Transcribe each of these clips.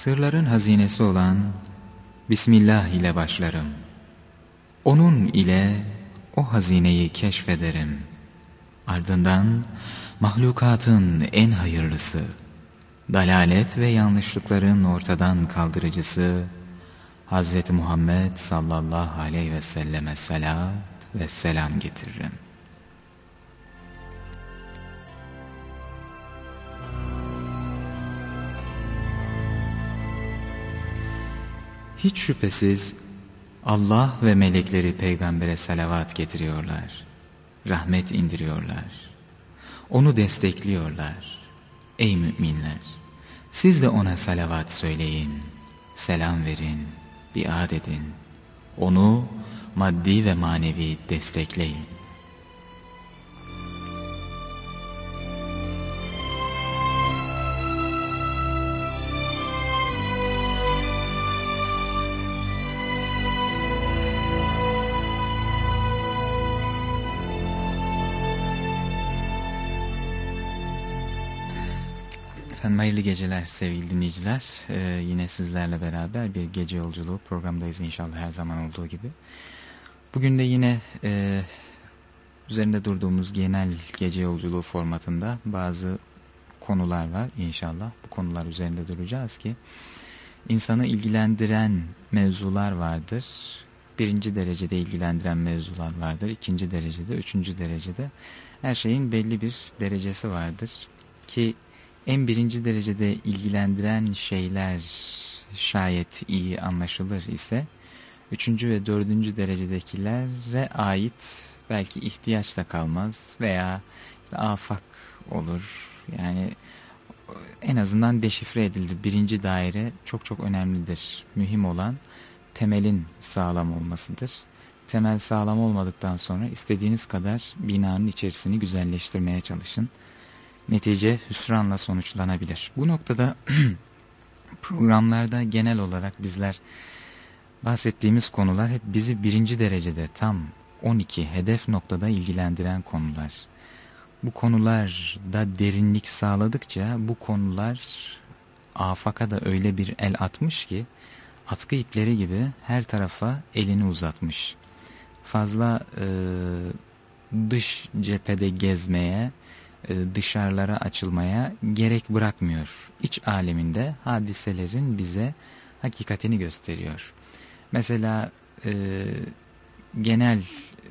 Sırların hazinesi olan Bismillah ile başlarım. Onun ile o hazineyi keşfederim. Ardından mahlukatın en hayırlısı, dalalet ve yanlışlıkların ortadan kaldırıcısı, Hz. Muhammed sallallahu aleyhi ve selleme salat ve selam getiririm. Hiç şüphesiz Allah ve melekleri peygambere salavat getiriyorlar. Rahmet indiriyorlar. Onu destekliyorlar. Ey müminler! Siz de ona salavat söyleyin, selam verin, biat edin. Onu maddi ve manevi destekleyin. Efendim hayırlı geceler sevgili dinleyiciler. Ee, yine sizlerle beraber bir gece yolculuğu programdayız inşallah her zaman olduğu gibi. Bugün de yine e, üzerinde durduğumuz genel gece yolculuğu formatında bazı konular var inşallah. Bu konular üzerinde duracağız ki insanı ilgilendiren mevzular vardır. Birinci derecede ilgilendiren mevzular vardır. ikinci derecede, üçüncü derecede. Her şeyin belli bir derecesi vardır. Ki en birinci derecede ilgilendiren şeyler şayet iyi anlaşılır ise üçüncü ve dördüncü derecedekilere ait belki ihtiyaç da kalmaz veya işte afak olur. Yani en azından deşifre edilir. Birinci daire çok çok önemlidir. Mühim olan temelin sağlam olmasıdır. Temel sağlam olmadıktan sonra istediğiniz kadar binanın içerisini güzelleştirmeye çalışın netice hüsranla sonuçlanabilir. Bu noktada programlarda genel olarak bizler bahsettiğimiz konular hep bizi birinci derecede tam 12 hedef noktada ilgilendiren konular. Bu konularda derinlik sağladıkça bu konular afaka da öyle bir el atmış ki atkı ipleri gibi her tarafa elini uzatmış. Fazla e, dış cephede gezmeye, dışarılara açılmaya gerek bırakmıyor. İç aleminde hadiselerin bize hakikatini gösteriyor. Mesela e, genel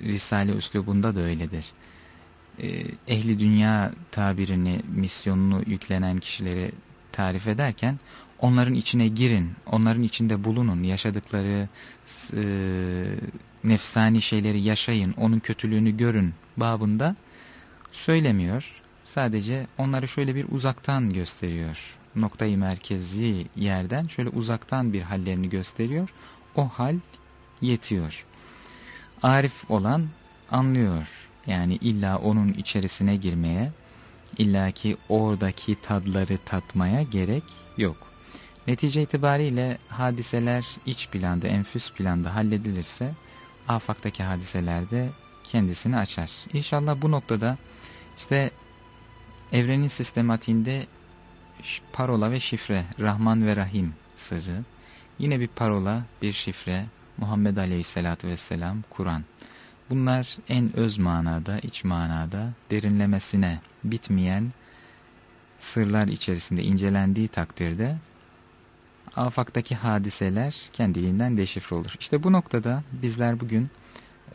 Risale üslubunda da öyledir. E, ehli dünya tabirini, misyonunu yüklenen kişileri tarif ederken onların içine girin, onların içinde bulunun, yaşadıkları e, nefsani şeyleri yaşayın, onun kötülüğünü görün babında söylemiyor. Sadece onları şöyle bir uzaktan gösteriyor. Noktayı merkezi yerden şöyle uzaktan bir hallerini gösteriyor. O hal yetiyor. Arif olan anlıyor. Yani illa onun içerisine girmeye, illaki oradaki tadları tatmaya gerek yok. Netice itibariyle hadiseler iç planda, enfüs planda halledilirse afaktaki hadiselerde kendisini açar. İnşallah bu noktada işte evrenin sistematiğinde parola ve şifre, Rahman ve Rahim sırrı, yine bir parola, bir şifre, Muhammed Aleyhisselatü Vesselam, Kur'an. Bunlar en öz manada, iç manada, derinlemesine bitmeyen sırlar içerisinde incelendiği takdirde afaktaki hadiseler kendiliğinden deşifre olur. İşte bu noktada bizler bugün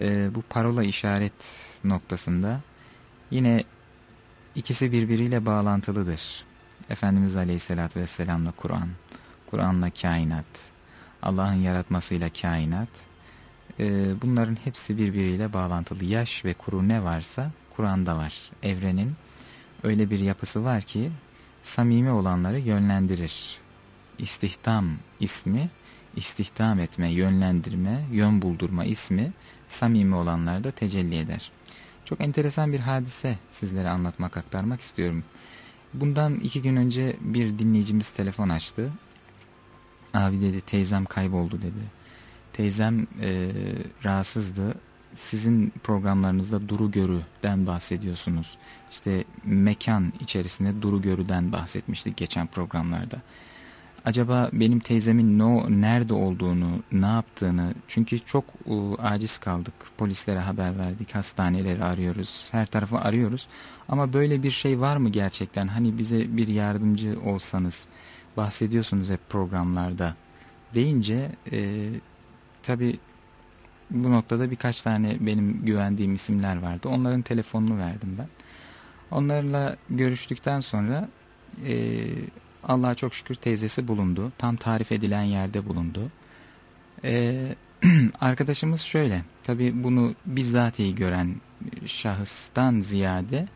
e, bu parola işaret noktasında yine ikisi birbiriyle bağlantılıdır. Efendimiz Aleyhisselatü Vesselam'la Kur'an, Kur'an'la kainat, Allah'ın yaratmasıyla kainat, e, bunların hepsi birbiriyle bağlantılı. Yaş ve kuru ne varsa Kur'an'da var. Evrenin öyle bir yapısı var ki samimi olanları yönlendirir. İstihdam ismi, istihdam etme, yönlendirme, yön buldurma ismi samimi olanlarda tecelli eder. Çok enteresan bir hadise sizlere anlatmak, aktarmak istiyorum. Bundan iki gün önce bir dinleyicimiz telefon açtı. Abi dedi teyzem kayboldu dedi. Teyzem e, rahatsızdı. Sizin programlarınızda duru görüden bahsediyorsunuz. İşte mekan içerisinde duru görüden bahsetmiştik geçen programlarda. Acaba benim teyzemin no, nerede olduğunu, ne yaptığını çünkü çok uh, aciz kaldık. Polislere haber verdik, hastaneleri arıyoruz, her tarafı arıyoruz. Ama böyle bir şey var mı gerçekten? Hani bize bir yardımcı olsanız bahsediyorsunuz hep programlarda deyince e, tabii bu noktada birkaç tane benim güvendiğim isimler vardı. Onların telefonunu verdim ben. Onlarla görüştükten sonra e, Allah'a çok şükür teyzesi bulundu. Tam tarif edilen yerde bulundu. Ee, arkadaşımız şöyle. Tabi bunu bizzatihi gören şahıstan ziyade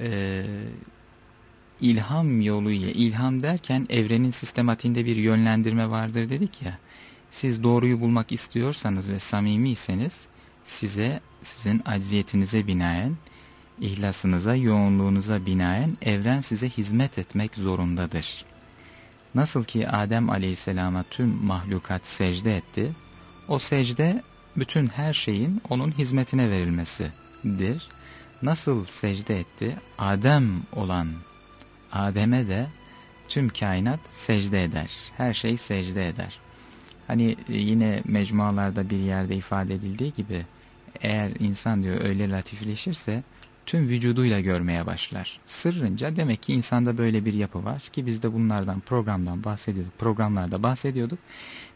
e, ilham yoluyla, ilham derken evrenin sistematiğinde bir yönlendirme vardır dedik ya. Siz doğruyu bulmak istiyorsanız ve samimiyseniz size sizin acziyetinize binaen İhlasınıza, yoğunluğunuza binaen evren size hizmet etmek zorundadır. Nasıl ki Adem aleyhisselama tüm mahlukat secde etti, o secde bütün her şeyin onun hizmetine verilmesidir. Nasıl secde etti? Adem olan Adem'e de tüm kainat secde eder. Her şey secde eder. Hani yine mecmualarda bir yerde ifade edildiği gibi eğer insan diyor öyle latifleşirse tüm vücuduyla görmeye başlar. Sırrınca demek ki insanda böyle bir yapı var ki biz de bunlardan programdan bahsediyorduk. Programlarda bahsediyorduk.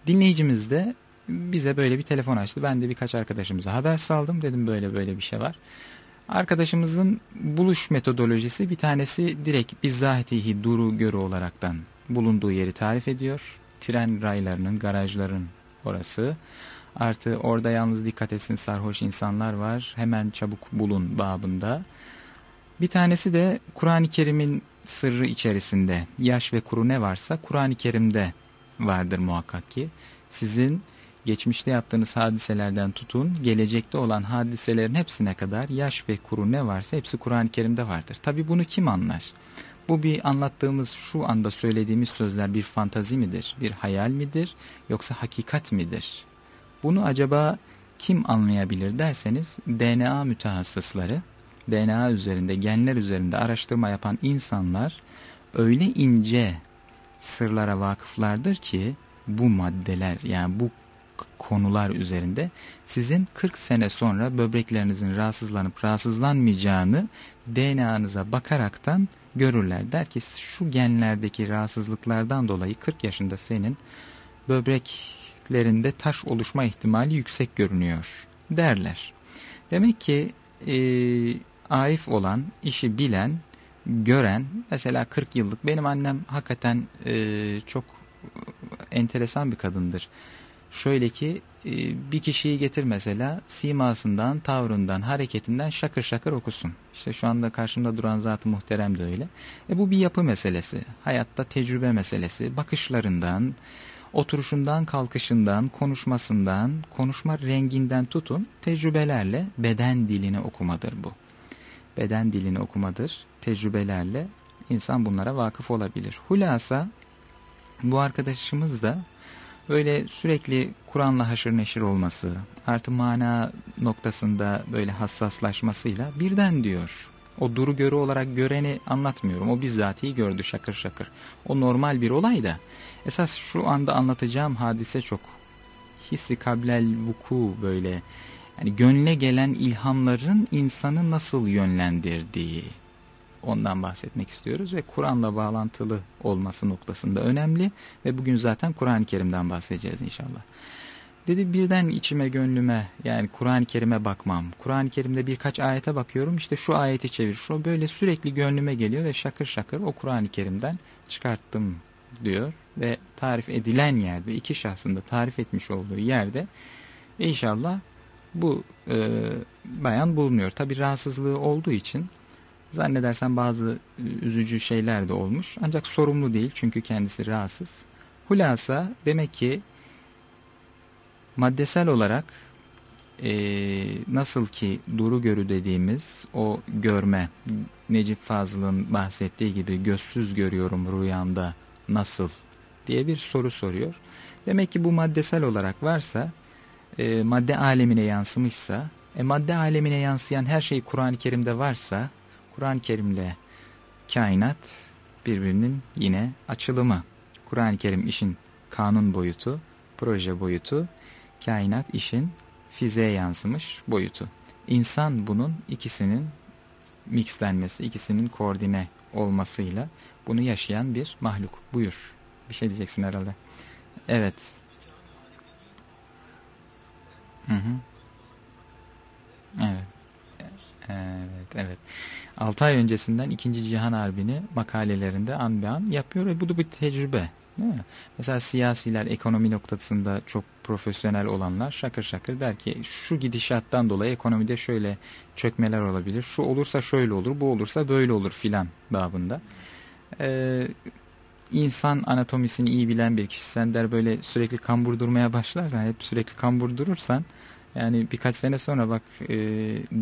Dinleyicimiz de bize böyle bir telefon açtı. Ben de birkaç arkadaşımıza haber saldım. Dedim böyle böyle bir şey var. Arkadaşımızın buluş metodolojisi bir tanesi direkt bizzatihi duru görü olaraktan bulunduğu yeri tarif ediyor. Tren raylarının, garajların orası. Artı orada yalnız dikkat etsin sarhoş insanlar var. Hemen çabuk bulun babında. Bir tanesi de Kur'an-ı Kerim'in sırrı içerisinde. Yaş ve kuru ne varsa Kur'an-ı Kerim'de vardır muhakkak ki. Sizin geçmişte yaptığınız hadiselerden tutun, gelecekte olan hadiselerin hepsine kadar yaş ve kuru ne varsa hepsi Kur'an-ı Kerim'de vardır. Tabi bunu kim anlar? Bu bir anlattığımız şu anda söylediğimiz sözler bir fantazi midir, bir hayal midir yoksa hakikat midir? Bunu acaba kim anlayabilir derseniz DNA mütehassısları, DNA üzerinde, genler üzerinde araştırma yapan insanlar öyle ince sırlara vakıflardır ki bu maddeler yani bu konular üzerinde sizin 40 sene sonra böbreklerinizin rahatsızlanıp rahatsızlanmayacağını DNA'nıza bakaraktan görürler. Der ki şu genlerdeki rahatsızlıklardan dolayı 40 yaşında senin böbrek köklerinde taş oluşma ihtimali yüksek görünüyor derler. Demek ki e, arif olan, işi bilen, gören mesela 40 yıllık benim annem hakikaten e, çok enteresan bir kadındır. Şöyle ki e, bir kişiyi getir mesela simasından, tavrından, hareketinden şakır şakır okusun. İşte şu anda karşımda duran zat-ı muhterem de öyle. E, bu bir yapı meselesi, hayatta tecrübe meselesi, bakışlarından, oturuşundan, kalkışından, konuşmasından, konuşma renginden tutun tecrübelerle beden dilini okumadır bu. Beden dilini okumadır, tecrübelerle insan bunlara vakıf olabilir. Hulasa bu arkadaşımız da böyle sürekli Kur'an'la haşır neşir olması, artı mana noktasında böyle hassaslaşmasıyla birden diyor. O duru görü olarak göreni anlatmıyorum. O bizzatihi gördü şakır şakır. O normal bir olay da Esas şu anda anlatacağım hadise çok hissi kablel vuku böyle yani gönle gelen ilhamların insanı nasıl yönlendirdiği ondan bahsetmek istiyoruz ve Kur'an'la bağlantılı olması noktasında önemli ve bugün zaten Kur'an-ı Kerim'den bahsedeceğiz inşallah. Dedi birden içime gönlüme yani Kur'an-ı Kerim'e bakmam. Kur'an-ı Kerim'de birkaç ayete bakıyorum işte şu ayeti çevir. Şu böyle sürekli gönlüme geliyor ve şakır şakır o Kur'an-ı Kerim'den çıkarttım diyor ve tarif edilen yerde iki şahsın da tarif etmiş olduğu yerde inşallah bu e, bayan bulunuyor. Tabi rahatsızlığı olduğu için zannedersem bazı üzücü şeyler de olmuş. Ancak sorumlu değil çünkü kendisi rahatsız. Hulasa demek ki maddesel olarak e, nasıl ki duru görü dediğimiz o görme Necip Fazıl'ın bahsettiği gibi gözsüz görüyorum rüyamda nasıl diye bir soru soruyor. Demek ki bu maddesel olarak varsa, e, madde alemine yansımışsa, e, madde alemine yansıyan her şey Kur'an-ı Kerim'de varsa, Kur'an-ı Kerim'le kainat birbirinin yine açılımı. Kur'an-ı Kerim işin kanun boyutu, proje boyutu, kainat işin fiziğe yansımış boyutu. İnsan bunun ikisinin mixlenmesi, ikisinin koordine olmasıyla bunu yaşayan bir mahluk. Buyur. Bir şey diyeceksin herhalde. Evet. Hı hı. Evet. Evet, evet. 6 ay öncesinden 2. Cihan Harbi'ni makalelerinde an be an yapıyor ve bu da bir tecrübe. Değil mi? Mesela siyasiler ekonomi noktasında çok profesyonel olanlar şakır şakır der ki şu gidişattan dolayı ekonomide şöyle çökmeler olabilir. Şu olursa şöyle olur, bu olursa böyle olur filan babında. Ee, insan anatomisini iyi bilen bir kişi sen der böyle sürekli kambur durmaya başlarsan hep sürekli kambur durursan yani birkaç sene sonra bak e,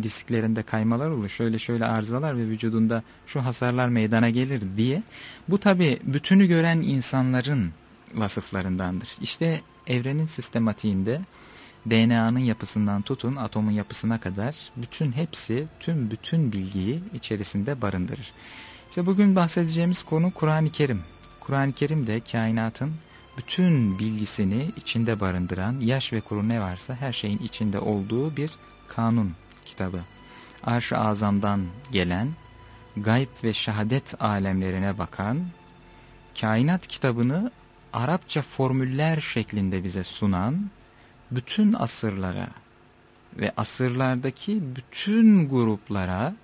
disklerinde kaymalar olur şöyle şöyle arızalar ve vücudunda şu hasarlar meydana gelir diye bu tabi bütünü gören insanların vasıflarındandır. İşte evrenin sistematiğinde DNA'nın yapısından tutun atomun yapısına kadar bütün hepsi tüm bütün bilgiyi içerisinde barındırır. İşte bugün bahsedeceğimiz konu Kur'an-ı Kerim. Kur'an-ı Kerim de kainatın bütün bilgisini içinde barındıran yaş ve kuru ne varsa her şeyin içinde olduğu bir kanun kitabı. Arş-ı Azam'dan gelen, gayb ve şehadet alemlerine bakan, kainat kitabını Arapça formüller şeklinde bize sunan, bütün asırlara ve asırlardaki bütün gruplara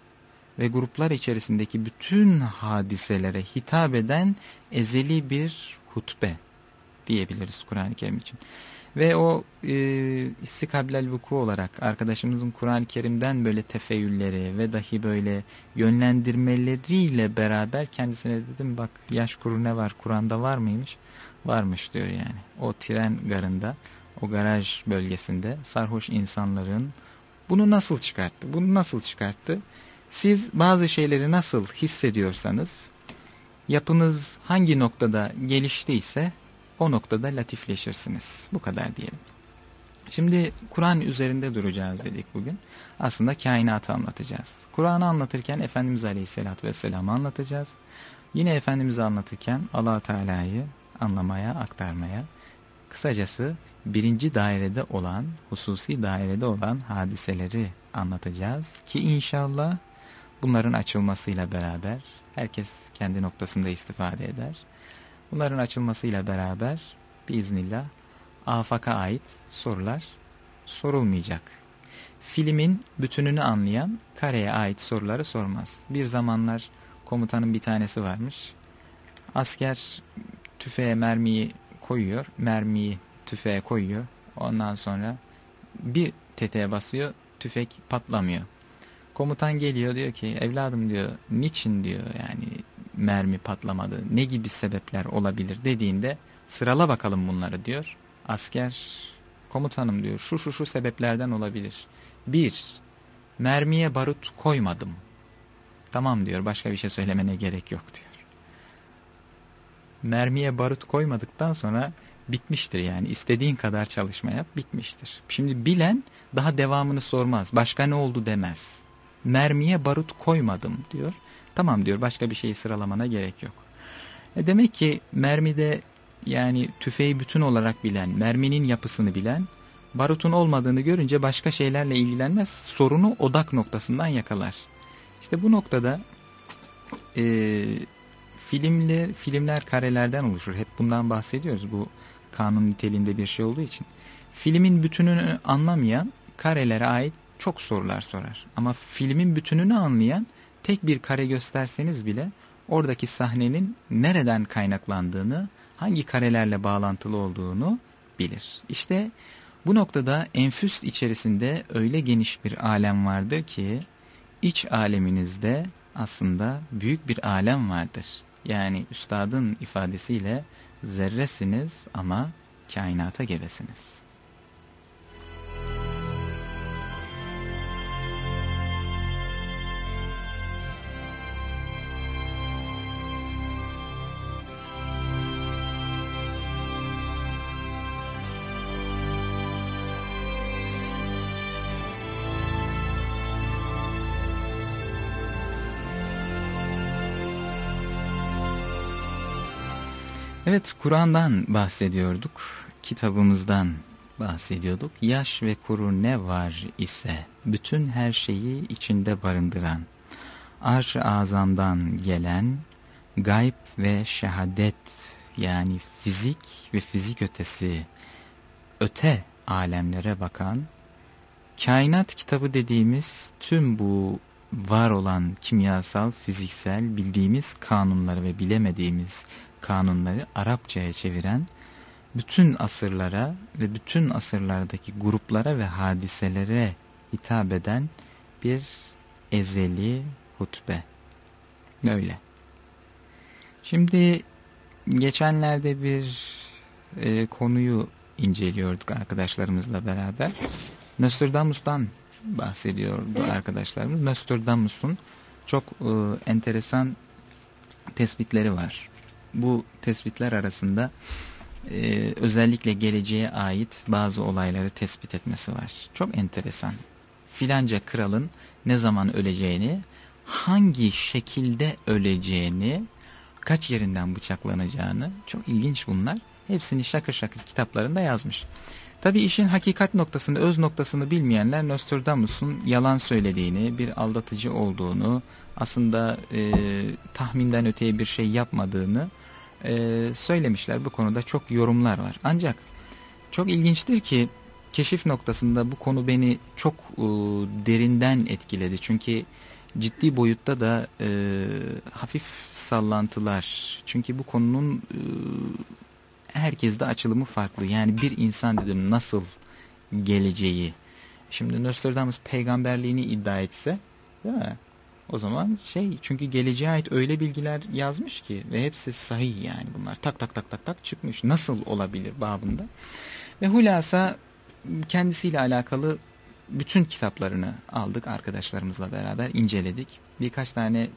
ve gruplar içerisindeki bütün hadiselere hitap eden ezeli bir hutbe diyebiliriz Kur'an-ı Kerim için. Ve o e, istikablel vuku olarak arkadaşımızın Kur'an-ı Kerim'den böyle tefeyyülleri ve dahi böyle yönlendirmeleriyle beraber kendisine dedim bak yaş kuru ne var Kur'an'da var mıymış? Varmış diyor yani. O tren garında, o garaj bölgesinde sarhoş insanların bunu nasıl çıkarttı? Bunu nasıl çıkarttı? Siz bazı şeyleri nasıl hissediyorsanız, yapınız hangi noktada geliştiyse o noktada latifleşirsiniz. Bu kadar diyelim. Şimdi Kur'an üzerinde duracağız dedik bugün. Aslında kainatı anlatacağız. Kur'an'ı anlatırken Efendimiz Aleyhisselatü Vesselam'ı anlatacağız. Yine Efendimiz'i anlatırken allah Teala'yı anlamaya, aktarmaya, kısacası birinci dairede olan, hususi dairede olan hadiseleri anlatacağız. Ki inşallah bunların açılmasıyla beraber herkes kendi noktasında istifade eder. Bunların açılmasıyla beraber biiznillah afaka ait sorular sorulmayacak. Filmin bütününü anlayan kareye ait soruları sormaz. Bir zamanlar komutanın bir tanesi varmış. Asker tüfeğe mermiyi koyuyor. Mermiyi tüfeğe koyuyor. Ondan sonra bir tetiğe basıyor. Tüfek patlamıyor. Komutan geliyor diyor ki evladım diyor niçin diyor yani mermi patlamadı ne gibi sebepler olabilir dediğinde sırala bakalım bunları diyor. Asker komutanım diyor şu şu şu sebeplerden olabilir. Bir mermiye barut koymadım. Tamam diyor başka bir şey söylemene gerek yok diyor. Mermiye barut koymadıktan sonra bitmiştir yani istediğin kadar çalışma yap bitmiştir. Şimdi bilen daha devamını sormaz başka ne oldu demez. Mermiye barut koymadım diyor. Tamam diyor başka bir şeyi sıralamana gerek yok. E demek ki mermide yani tüfeği bütün olarak bilen, merminin yapısını bilen, barutun olmadığını görünce başka şeylerle ilgilenmez, sorunu odak noktasından yakalar. İşte bu noktada e, filmler, filmler karelerden oluşur. Hep bundan bahsediyoruz bu kanun niteliğinde bir şey olduğu için. Filmin bütününü anlamayan karelere ait çok sorular sorar. Ama filmin bütününü anlayan tek bir kare gösterseniz bile oradaki sahnenin nereden kaynaklandığını, hangi karelerle bağlantılı olduğunu bilir. İşte bu noktada enfüs içerisinde öyle geniş bir alem vardır ki iç aleminizde aslında büyük bir alem vardır. Yani üstadın ifadesiyle zerresiniz ama kainata gebesiniz. Evet Kur'an'dan bahsediyorduk. Kitabımızdan bahsediyorduk. Yaş ve kuru ne var ise bütün her şeyi içinde barındıran, arş-ı azamdan gelen gayb ve şehadet yani fizik ve fizik ötesi öte alemlere bakan kainat kitabı dediğimiz tüm bu var olan kimyasal, fiziksel bildiğimiz kanunları ve bilemediğimiz kanunları Arapçaya çeviren bütün asırlara ve bütün asırlardaki gruplara ve hadiselere hitap eden bir ezeli hutbe. Öyle. Şimdi geçenlerde bir e, konuyu inceliyorduk arkadaşlarımızla beraber. Nostradamus'tan bahsediyordu arkadaşlarımız. Nostradamus'un çok e, enteresan tespitleri var. Bu tespitler arasında e, özellikle geleceğe ait bazı olayları tespit etmesi var. Çok enteresan. Filanca kralın ne zaman öleceğini, hangi şekilde öleceğini, kaç yerinden bıçaklanacağını çok ilginç bunlar. Hepsini şakır şakır kitaplarında yazmış. Tabi işin hakikat noktasını, öz noktasını bilmeyenler Nostradamus'un yalan söylediğini, bir aldatıcı olduğunu, aslında e, tahminden öteye bir şey yapmadığını e, söylemişler. Bu konuda çok yorumlar var. Ancak çok ilginçtir ki keşif noktasında bu konu beni çok e, derinden etkiledi. Çünkü ciddi boyutta da e, hafif sallantılar. Çünkü bu konunun e, herkeste açılımı farklı. Yani bir insan dedim nasıl geleceği. Şimdi Nostradamus peygamberliğini iddia etse değil mi? O zaman şey çünkü geleceğe ait öyle bilgiler yazmış ki ve hepsi sahih yani bunlar tak tak tak tak tak çıkmış. Nasıl olabilir babında? Ve hulasa kendisiyle alakalı bütün kitaplarını aldık arkadaşlarımızla beraber inceledik. Birkaç tane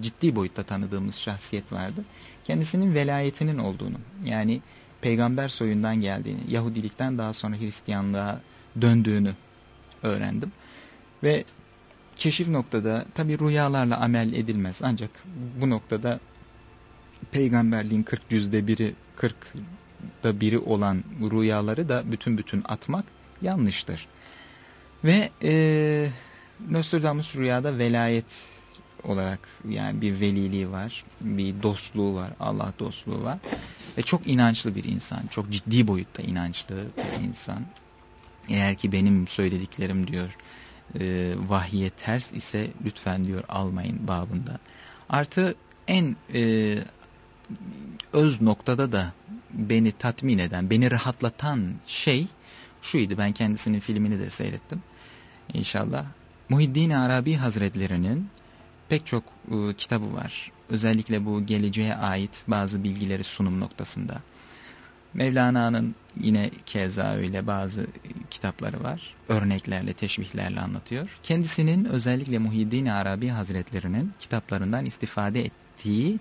ciddi boyutta tanıdığımız şahsiyet vardı. Kendisinin velayetinin olduğunu yani peygamber soyundan geldiğini, Yahudilikten daha sonra Hristiyanlığa döndüğünü öğrendim. Ve keşif noktada tabi rüyalarla amel edilmez. Ancak bu noktada peygamberliğin 40 yüzde biri 40'da biri olan rüyaları da bütün bütün atmak yanlıştır. Ve e, Nostradamus rüyada velayet olarak yani bir veliliği var, bir dostluğu var, Allah dostluğu var. Ve çok inançlı bir insan, çok ciddi boyutta inançlı bir insan. Eğer ki benim söylediklerim diyor e, vahye ters ise lütfen diyor almayın babında. Artı en e, öz noktada da beni tatmin eden, beni rahatlatan şey şuydu. Ben kendisinin filmini de seyrettim. İnşallah. Muhiddin Arabi Hazretlerinin pek çok e, kitabı var. Özellikle bu geleceğe ait bazı bilgileri sunum noktasında. Mevlana'nın yine keza öyle bazı kitapları var. Örneklerle, teşbihlerle anlatıyor. Kendisinin özellikle Muhyiddin Arabi Hazretlerinin kitaplarından istifade ettiği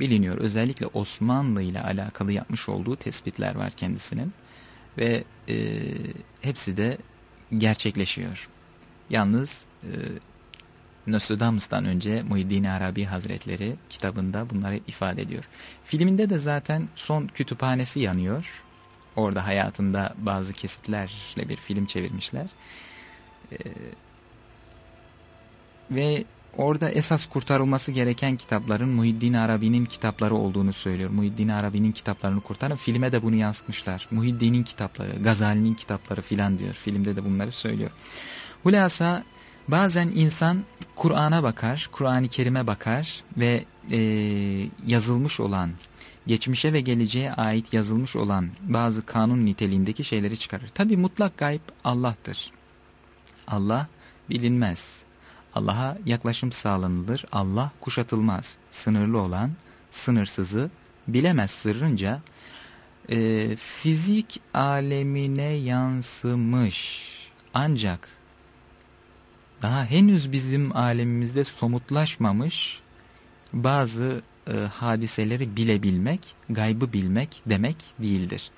biliniyor. Özellikle Osmanlı ile alakalı yapmış olduğu tespitler var kendisinin. Ve e, hepsi de gerçekleşiyor. Yalnız e, Nostradamus'tan önce Muhiddin Arabi Hazretleri kitabında bunları ifade ediyor. Filminde de zaten son kütüphanesi yanıyor. Orada hayatında bazı kesitlerle bir film çevirmişler. Ee, ve orada esas kurtarılması gereken kitapların Muhiddin Arabi'nin kitapları olduğunu söylüyor. Muhiddin Arabi'nin kitaplarını kurtarın. Filme de bunu yansıtmışlar. Muhiddin'in kitapları, Gazali'nin kitapları filan diyor. Filmde de bunları söylüyor. Hulasa Bazen insan Kur'an'a bakar, Kur'an-ı Kerim'e bakar ve e, yazılmış olan, geçmişe ve geleceğe ait yazılmış olan bazı kanun niteliğindeki şeyleri çıkarır. Tabi mutlak gayb Allah'tır. Allah bilinmez. Allah'a yaklaşım sağlanılır. Allah kuşatılmaz. Sınırlı olan sınırsızı bilemez sırrınca e, fizik alemine yansımış. Ancak daha henüz bizim alemimizde somutlaşmamış bazı e, hadiseleri bilebilmek, gaybı bilmek demek değildir.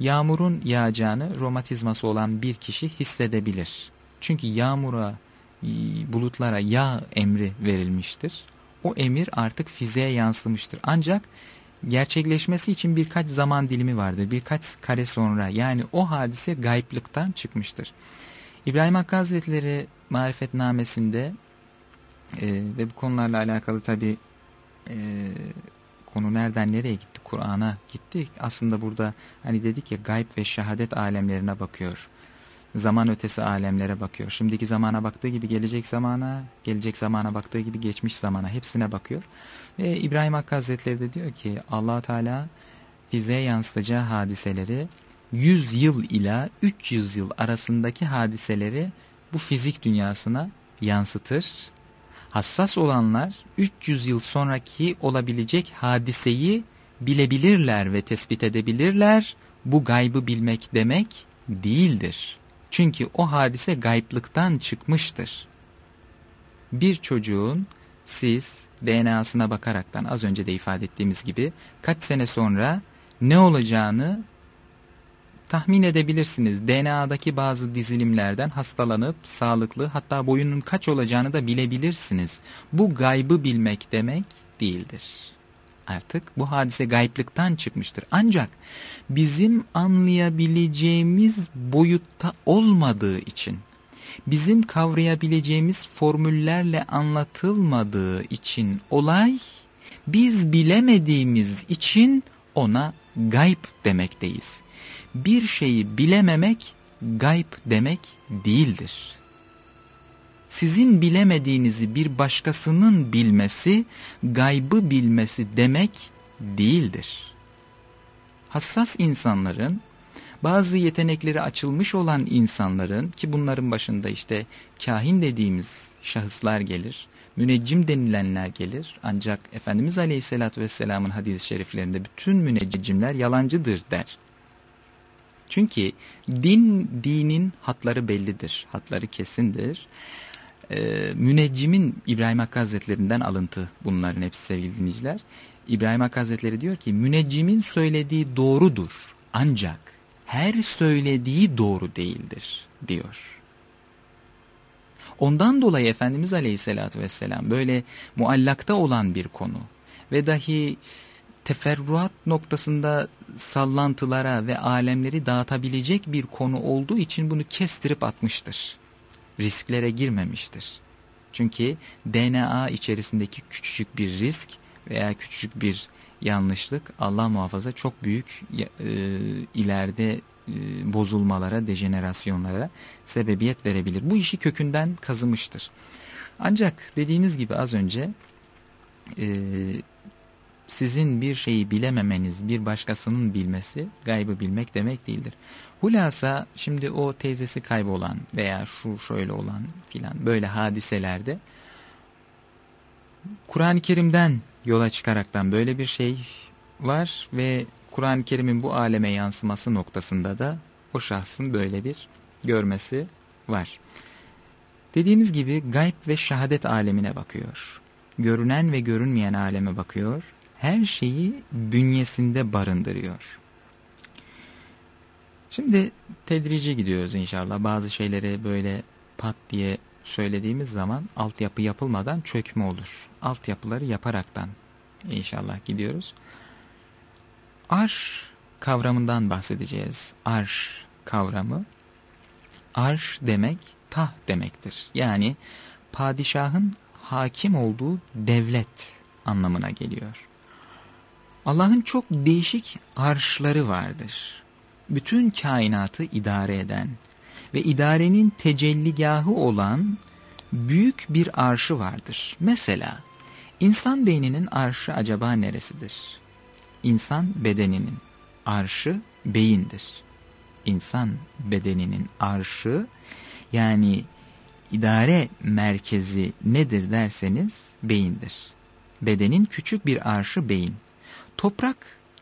Yağmurun yağacağını romatizması olan bir kişi hissedebilir. Çünkü yağmura, e, bulutlara yağ emri verilmiştir. O emir artık fiziğe yansımıştır. Ancak gerçekleşmesi için birkaç zaman dilimi vardır. Birkaç kare sonra yani o hadise gayiplıktan çıkmıştır. İbrahim Hakkı Hazretleri marifetnamesinde e, ve bu konularla alakalı tabi e, konu nereden nereye gitti? Kur'an'a gitti. Aslında burada hani dedik ya gayb ve şehadet alemlerine bakıyor. Zaman ötesi alemlere bakıyor. Şimdiki zamana baktığı gibi gelecek zamana, gelecek zamana baktığı gibi geçmiş zamana hepsine bakıyor. Ve İbrahim Hakkı Hazretleri de diyor ki allah Teala bize yansıtacağı hadiseleri 100 yıl ila 300 yıl arasındaki hadiseleri bu fizik dünyasına yansıtır. Hassas olanlar 300 yıl sonraki olabilecek hadiseyi bilebilirler ve tespit edebilirler. Bu gaybı bilmek demek değildir. Çünkü o hadise gayplıktan çıkmıştır. Bir çocuğun siz DNA'sına bakaraktan az önce de ifade ettiğimiz gibi kaç sene sonra ne olacağını tahmin edebilirsiniz. DNA'daki bazı dizilimlerden hastalanıp sağlıklı hatta boyunun kaç olacağını da bilebilirsiniz. Bu gaybı bilmek demek değildir. Artık bu hadise gayplıktan çıkmıştır. Ancak bizim anlayabileceğimiz boyutta olmadığı için, bizim kavrayabileceğimiz formüllerle anlatılmadığı için olay, biz bilemediğimiz için ona gayb demekteyiz bir şeyi bilememek gayb demek değildir. Sizin bilemediğinizi bir başkasının bilmesi, gaybı bilmesi demek değildir. Hassas insanların, bazı yetenekleri açılmış olan insanların ki bunların başında işte kahin dediğimiz şahıslar gelir, müneccim denilenler gelir. Ancak Efendimiz Aleyhisselatü Vesselam'ın hadis-i şeriflerinde bütün müneccimler yalancıdır der. Çünkü din, dinin hatları bellidir. Hatları kesindir. Ee, müneccimin İbrahim Hakkı Hazretlerinden alıntı bunların hepsi sevgili dinleyiciler. İbrahim Hakkı Hazretleri diyor ki müneccimin söylediği doğrudur. Ancak her söylediği doğru değildir diyor. Ondan dolayı Efendimiz Aleyhisselatü Vesselam böyle muallakta olan bir konu ve dahi teferruat noktasında sallantılara ve alemleri dağıtabilecek bir konu olduğu için bunu kestirip atmıştır. Risklere girmemiştir. Çünkü DNA içerisindeki küçücük bir risk veya küçücük bir yanlışlık Allah muhafaza çok büyük e, ileride e, bozulmalara, dejenerasyonlara sebebiyet verebilir. Bu işi kökünden kazımıştır. Ancak dediğimiz gibi az önce e, sizin bir şeyi bilememeniz, bir başkasının bilmesi gaybı bilmek demek değildir. Hulasa şimdi o teyzesi kaybolan veya şu şöyle olan filan böyle hadiselerde Kur'an-ı Kerim'den yola çıkaraktan böyle bir şey var ve Kur'an-ı Kerim'in bu aleme yansıması noktasında da o şahsın böyle bir görmesi var. Dediğimiz gibi gayb ve şehadet alemine bakıyor. Görünen ve görünmeyen aleme bakıyor her şeyi bünyesinde barındırıyor. Şimdi tedrici gidiyoruz inşallah. Bazı şeyleri böyle pat diye söylediğimiz zaman altyapı yapılmadan çökme olur. Altyapıları yaparaktan inşallah gidiyoruz. Arş kavramından bahsedeceğiz. Arş kavramı. Arş demek tah demektir. Yani padişahın hakim olduğu devlet anlamına geliyor. Allah'ın çok değişik arşları vardır. Bütün kainatı idare eden ve idarenin tecelligahı olan büyük bir arşı vardır. Mesela insan beyninin arşı acaba neresidir? İnsan bedeninin arşı beyindir. İnsan bedeninin arşı yani idare merkezi nedir derseniz beyindir. Bedenin küçük bir arşı beyin. Toprak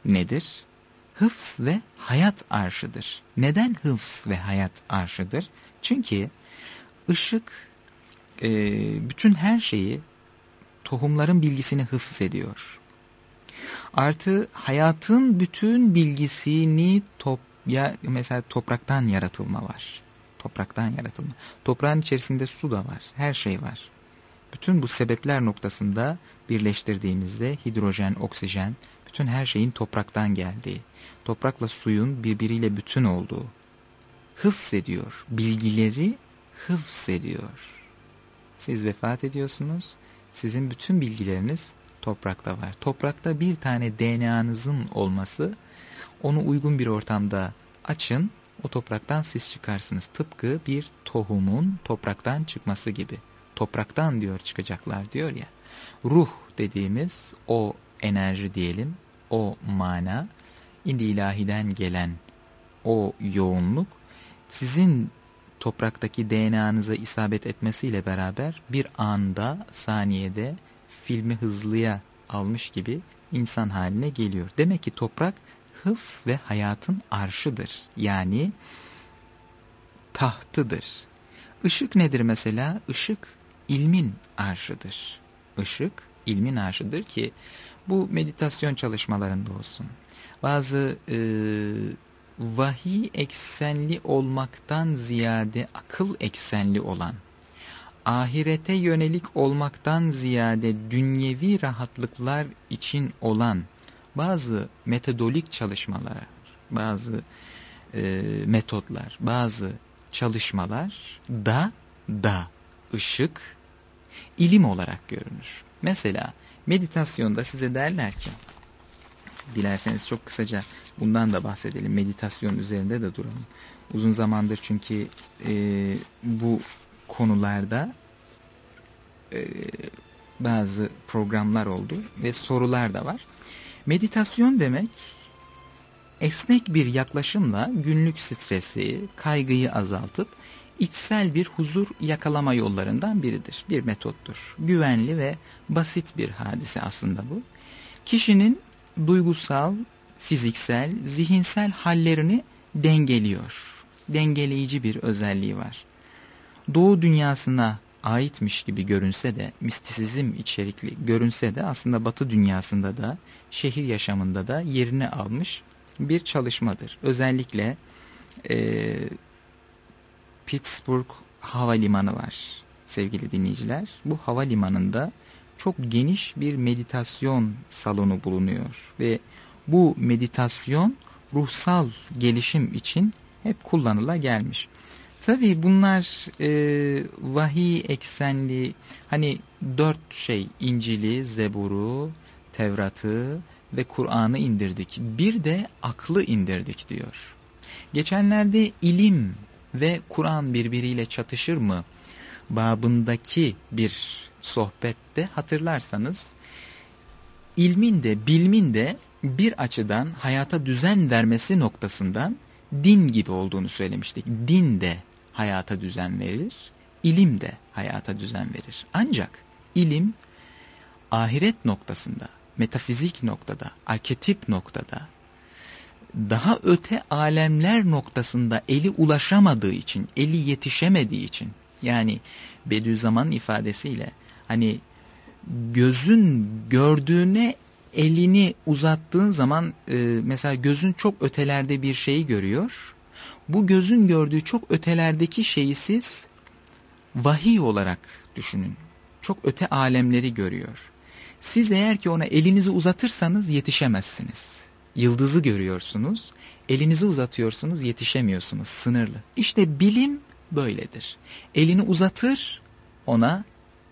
nedir? Hıfz ve hayat arşıdır. Neden hıfz ve hayat arşıdır? Çünkü ışık e, bütün her şeyi tohumların bilgisini hıfz ediyor. Artı hayatın bütün bilgisini top, ya mesela topraktan yaratılma var. Topraktan yaratılma. Toprağın içerisinde su da var. Her şey var. Bütün bu sebepler noktasında birleştirdiğimizde hidrojen, oksijen, bütün her şeyin topraktan geldiği, toprakla suyun birbiriyle bütün olduğu, hıfz ediyor, bilgileri hıfz ediyor. Siz vefat ediyorsunuz, sizin bütün bilgileriniz toprakta var. Toprakta bir tane DNA'nızın olması, onu uygun bir ortamda açın, o topraktan siz çıkarsınız. Tıpkı bir tohumun topraktan çıkması gibi. Topraktan diyor çıkacaklar diyor ya. Ruh dediğimiz o enerji diyelim, o mana, indi ilahiden gelen o yoğunluk sizin topraktaki DNA'nıza isabet etmesiyle beraber bir anda, saniyede filmi hızlıya almış gibi insan haline geliyor. Demek ki toprak hıfz ve hayatın arşıdır. Yani tahtıdır. Işık nedir mesela? Işık ilmin arşıdır. Işık ilmin arşıdır ki bu meditasyon çalışmalarında olsun. Bazı e, vahiy eksenli olmaktan ziyade akıl eksenli olan, ahirete yönelik olmaktan ziyade dünyevi rahatlıklar için olan bazı metodolik çalışmalar, bazı e, metodlar, bazı çalışmalar da da ışık ilim olarak görünür. Mesela meditasyonda size derler ki dilerseniz çok kısaca bundan da bahsedelim. Meditasyon üzerinde de duralım. Uzun zamandır çünkü e, bu konularda e, bazı programlar oldu ve sorular da var. Meditasyon demek esnek bir yaklaşımla günlük stresi, kaygıyı azaltıp içsel bir huzur yakalama yollarından biridir. Bir metottur. Güvenli ve basit bir hadise aslında bu. Kişinin duygusal, fiziksel, zihinsel hallerini dengeliyor. Dengeleyici bir özelliği var. Doğu dünyasına aitmiş gibi görünse de, mistisizm içerikli görünse de aslında batı dünyasında da, şehir yaşamında da yerini almış bir çalışmadır. Özellikle e, Pittsburgh Havalimanı var sevgili dinleyiciler. Bu havalimanında çok geniş bir meditasyon salonu bulunuyor ve bu meditasyon ruhsal gelişim için hep kullanıla gelmiş. Tabi bunlar e, vahiy eksenli hani dört şey İncil'i, Zebur'u, Tevrat'ı ve Kur'an'ı indirdik. Bir de aklı indirdik diyor. Geçenlerde ilim ve Kur'an birbiriyle çatışır mı babındaki bir sohbette hatırlarsanız ilmin de bilmin de bir açıdan hayata düzen vermesi noktasından din gibi olduğunu söylemiştik. Din de hayata düzen verir, ilim de hayata düzen verir. Ancak ilim ahiret noktasında, metafizik noktada, arketip noktada, daha öte alemler noktasında eli ulaşamadığı için, eli yetişemediği için, yani Bediüzzaman'ın ifadesiyle hani gözün gördüğüne elini uzattığın zaman e, mesela gözün çok ötelerde bir şeyi görüyor. Bu gözün gördüğü çok ötelerdeki şeyi siz vahiy olarak düşünün. Çok öte alemleri görüyor. Siz eğer ki ona elinizi uzatırsanız yetişemezsiniz. Yıldızı görüyorsunuz, elinizi uzatıyorsunuz yetişemiyorsunuz, sınırlı. İşte bilim böyledir. Elini uzatır, ona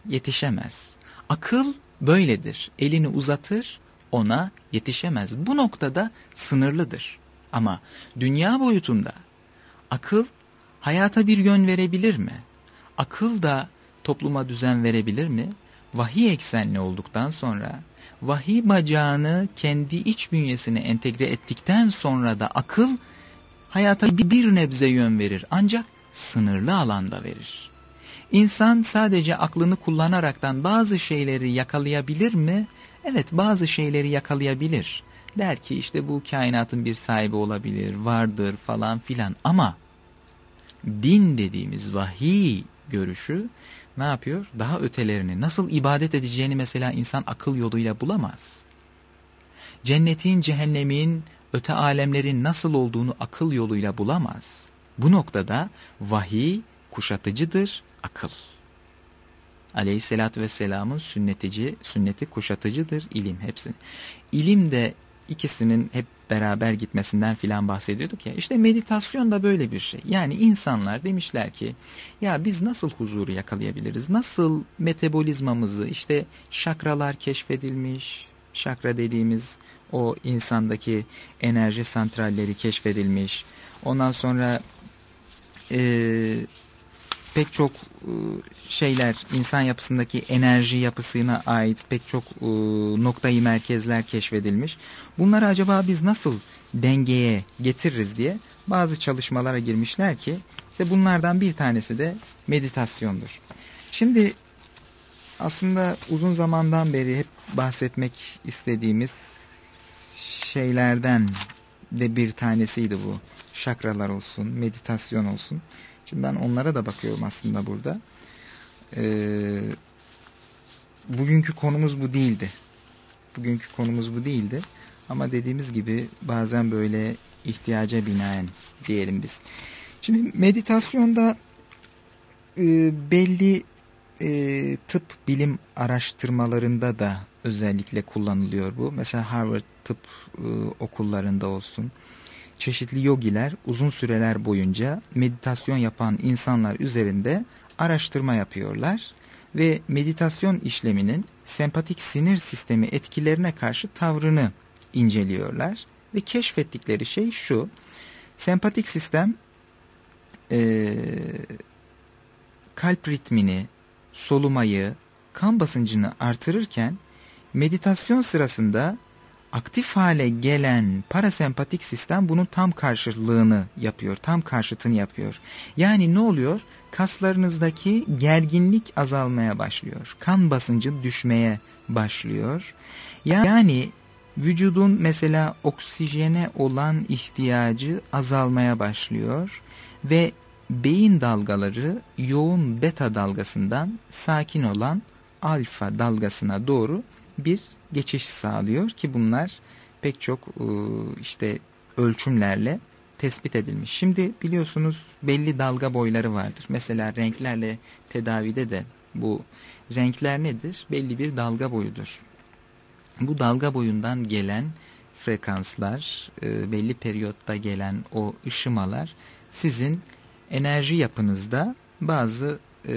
yetişemez. Akıl böyledir. Elini uzatır, ona yetişemez. Bu noktada sınırlıdır. Ama dünya boyutunda akıl hayata bir yön verebilir mi? Akıl da topluma düzen verebilir mi? Vahiy eksenli olduktan sonra, vahiy bacağını kendi iç bünyesine entegre ettikten sonra da akıl hayata bir nebze yön verir. Ancak sınırlı alanda verir. İnsan sadece aklını kullanaraktan bazı şeyleri yakalayabilir mi? Evet bazı şeyleri yakalayabilir. Der ki işte bu kainatın bir sahibi olabilir, vardır falan filan ama din dediğimiz vahiy görüşü ne yapıyor? Daha ötelerini nasıl ibadet edeceğini mesela insan akıl yoluyla bulamaz. Cennetin, cehennemin, öte alemlerin nasıl olduğunu akıl yoluyla bulamaz. Bu noktada vahiy kuşatıcıdır, akıl. Aleyhisselatü Vesselam'ın sünnetici, sünneti kuşatıcıdır ilim hepsi. İlim de ikisinin hep beraber gitmesinden filan bahsediyorduk ya. İşte meditasyon da böyle bir şey. Yani insanlar demişler ki ya biz nasıl huzuru yakalayabiliriz? Nasıl metabolizmamızı işte şakralar keşfedilmiş. Şakra dediğimiz o insandaki enerji santralleri keşfedilmiş. Ondan sonra e, pek çok e, şeyler insan yapısındaki enerji yapısına ait pek çok e, noktayı merkezler keşfedilmiş. Bunları acaba biz nasıl dengeye getiririz diye bazı çalışmalara girmişler ki işte bunlardan bir tanesi de meditasyondur. Şimdi aslında uzun zamandan beri hep bahsetmek istediğimiz şeylerden de bir tanesiydi bu. Şakralar olsun, meditasyon olsun. Şimdi ben onlara da bakıyorum aslında burada. Ee, bugünkü konumuz bu değildi. Bugünkü konumuz bu değildi. Ama dediğimiz gibi bazen böyle ihtiyaca binaen diyelim biz. Şimdi meditasyonda e, belli e, tıp bilim araştırmalarında da özellikle kullanılıyor bu. Mesela Harvard tıp e, okullarında olsun çeşitli yogiler uzun süreler boyunca meditasyon yapan insanlar üzerinde araştırma yapıyorlar ve meditasyon işleminin sempatik sinir sistemi etkilerine karşı tavrını inceliyorlar ve keşfettikleri şey şu sempatik sistem e, kalp ritmini, solumayı, kan basıncını artırırken meditasyon sırasında aktif hale gelen parasempatik sistem bunun tam karşılığını yapıyor, tam karşıtını yapıyor. Yani ne oluyor? Kaslarınızdaki gerginlik azalmaya başlıyor. Kan basıncı düşmeye başlıyor. Yani vücudun mesela oksijene olan ihtiyacı azalmaya başlıyor ve beyin dalgaları yoğun beta dalgasından sakin olan alfa dalgasına doğru bir geçiş sağlıyor ki bunlar pek çok e, işte ölçümlerle tespit edilmiş. Şimdi biliyorsunuz belli dalga boyları vardır. Mesela renklerle tedavide de bu renkler nedir? Belli bir dalga boyudur. Bu dalga boyundan gelen frekanslar, e, belli periyotta gelen o ışımalar sizin enerji yapınızda bazı e,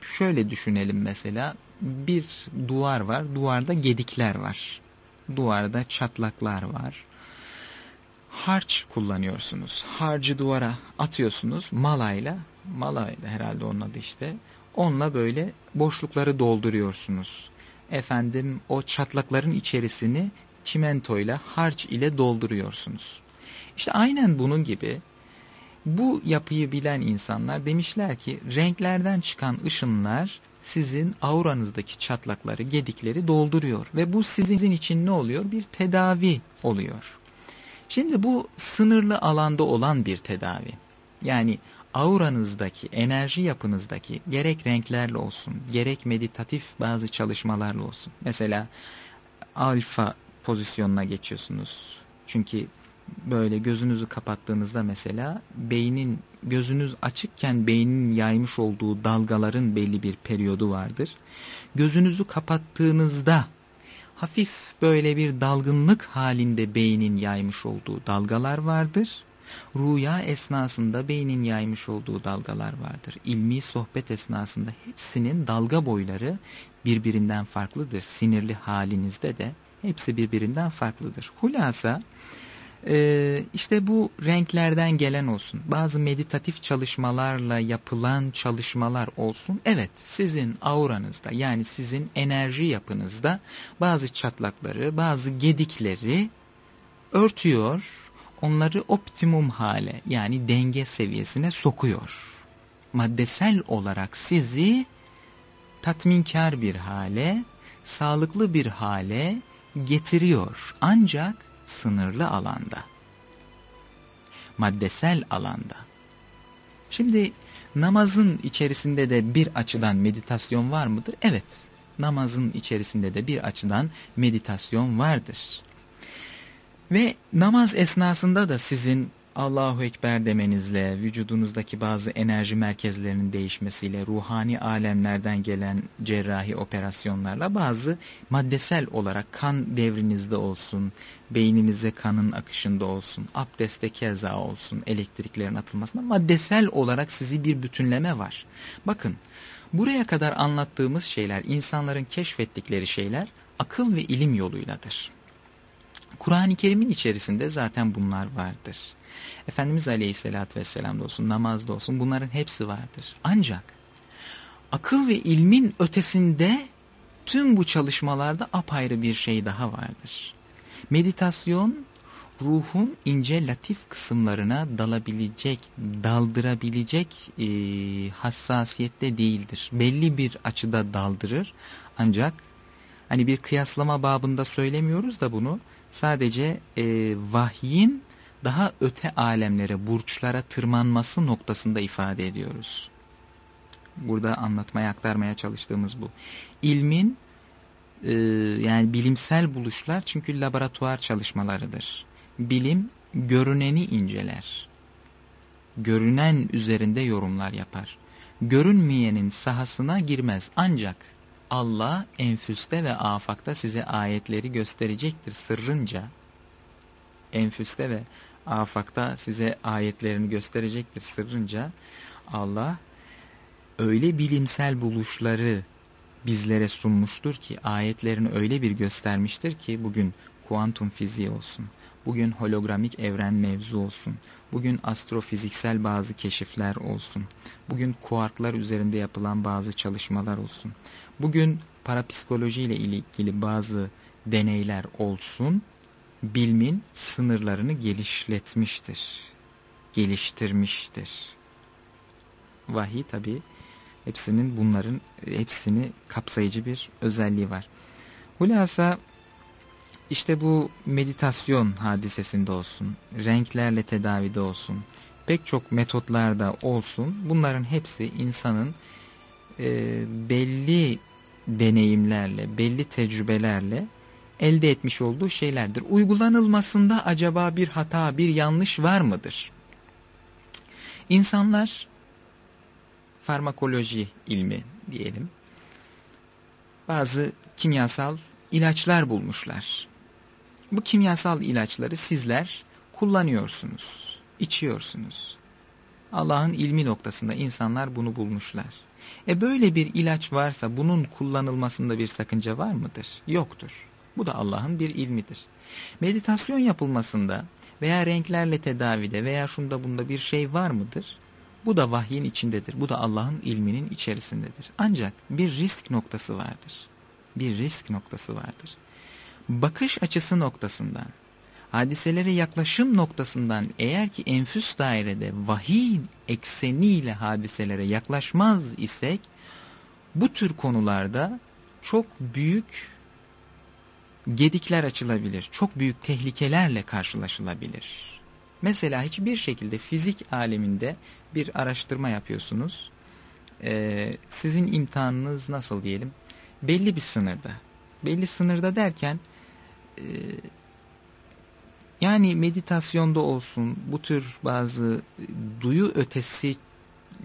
şöyle düşünelim mesela bir duvar var. Duvarda gedikler var. Duvarda çatlaklar var. Harç kullanıyorsunuz. Harcı duvara atıyorsunuz malayla. Malayla herhalde onun adı işte. Onunla böyle boşlukları dolduruyorsunuz. Efendim o çatlakların içerisini çimentoyla harç ile dolduruyorsunuz. İşte aynen bunun gibi bu yapıyı bilen insanlar demişler ki renklerden çıkan ışınlar sizin auranızdaki çatlakları, gedikleri dolduruyor. Ve bu sizin için ne oluyor? Bir tedavi oluyor. Şimdi bu sınırlı alanda olan bir tedavi. Yani auranızdaki, enerji yapınızdaki gerek renklerle olsun, gerek meditatif bazı çalışmalarla olsun. Mesela alfa pozisyonuna geçiyorsunuz. Çünkü böyle gözünüzü kapattığınızda mesela beynin gözünüz açıkken beynin yaymış olduğu dalgaların belli bir periyodu vardır. Gözünüzü kapattığınızda hafif böyle bir dalgınlık halinde beynin yaymış olduğu dalgalar vardır. Rüya esnasında beynin yaymış olduğu dalgalar vardır. İlmi sohbet esnasında hepsinin dalga boyları birbirinden farklıdır. Sinirli halinizde de hepsi birbirinden farklıdır. Hulasa ee, işte bu renklerden gelen olsun, bazı meditatif çalışmalarla yapılan çalışmalar olsun. Evet, sizin auranızda yani sizin enerji yapınızda bazı çatlakları, bazı gedikleri örtüyor, onları optimum hale yani denge seviyesine sokuyor. Maddesel olarak sizi tatminkar bir hale, sağlıklı bir hale getiriyor. Ancak sınırlı alanda. Maddesel alanda. Şimdi namazın içerisinde de bir açıdan meditasyon var mıdır? Evet. Namazın içerisinde de bir açıdan meditasyon vardır. Ve namaz esnasında da sizin Allahu Ekber demenizle, vücudunuzdaki bazı enerji merkezlerinin değişmesiyle, ruhani alemlerden gelen cerrahi operasyonlarla bazı maddesel olarak kan devrinizde olsun, beyninize kanın akışında olsun, abdeste keza olsun, elektriklerin atılmasında maddesel olarak sizi bir bütünleme var. Bakın buraya kadar anlattığımız şeyler, insanların keşfettikleri şeyler akıl ve ilim yoluyladır. Kur'an-ı Kerim'in içerisinde zaten bunlar vardır. Efendimiz Aleyhisselatü Vesselam'da olsun, namazda olsun bunların hepsi vardır. Ancak akıl ve ilmin ötesinde tüm bu çalışmalarda apayrı bir şey daha vardır. Meditasyon ruhun ince latif kısımlarına dalabilecek, daldırabilecek e, hassasiyette değildir. Belli bir açıda daldırır ancak hani bir kıyaslama babında söylemiyoruz da bunu sadece e, vahyin daha öte alemlere, burçlara tırmanması noktasında ifade ediyoruz. Burada anlatmaya, aktarmaya çalıştığımız bu. İlmin e, yani bilimsel buluşlar çünkü laboratuvar çalışmalarıdır. Bilim görüneni inceler. Görünen üzerinde yorumlar yapar. Görünmeyenin sahasına girmez ancak Allah enfüste ve afakta size ayetleri gösterecektir sırrınca. Enfüste ve afakta size ayetlerini gösterecektir sırrınca. Allah öyle bilimsel buluşları bizlere sunmuştur ki ayetlerini öyle bir göstermiştir ki bugün kuantum fiziği olsun, bugün hologramik evren mevzu olsun, bugün astrofiziksel bazı keşifler olsun, bugün kuarklar üzerinde yapılan bazı çalışmalar olsun, bugün parapsikoloji ile ilgili bazı deneyler olsun, bilmin sınırlarını gelişletmiştir, geliştirmiştir. Vahiy tabi hepsinin bunların hepsini kapsayıcı bir özelliği var. Hulasa işte bu meditasyon hadisesinde olsun, renklerle tedavide olsun, pek çok metotlarda olsun bunların hepsi insanın e, belli deneyimlerle, belli tecrübelerle elde etmiş olduğu şeylerdir. Uygulanılmasında acaba bir hata, bir yanlış var mıdır? İnsanlar farmakoloji ilmi diyelim. Bazı kimyasal ilaçlar bulmuşlar. Bu kimyasal ilaçları sizler kullanıyorsunuz, içiyorsunuz. Allah'ın ilmi noktasında insanlar bunu bulmuşlar. E böyle bir ilaç varsa bunun kullanılmasında bir sakınca var mıdır? Yoktur. Bu da Allah'ın bir ilmidir. Meditasyon yapılmasında veya renklerle tedavide veya şunda bunda bir şey var mıdır? Bu da vahyin içindedir. Bu da Allah'ın ilminin içerisindedir. Ancak bir risk noktası vardır. Bir risk noktası vardır. Bakış açısı noktasından, hadiselere yaklaşım noktasından eğer ki enfüs dairede vahiy ekseniyle hadiselere yaklaşmaz isek, bu tür konularda çok büyük gedikler açılabilir. Çok büyük tehlikelerle karşılaşılabilir. Mesela hiçbir şekilde fizik aleminde bir araştırma yapıyorsunuz. Ee, sizin imtihanınız nasıl diyelim? Belli bir sınırda. Belli sınırda derken e, yani meditasyonda olsun bu tür bazı duyu ötesi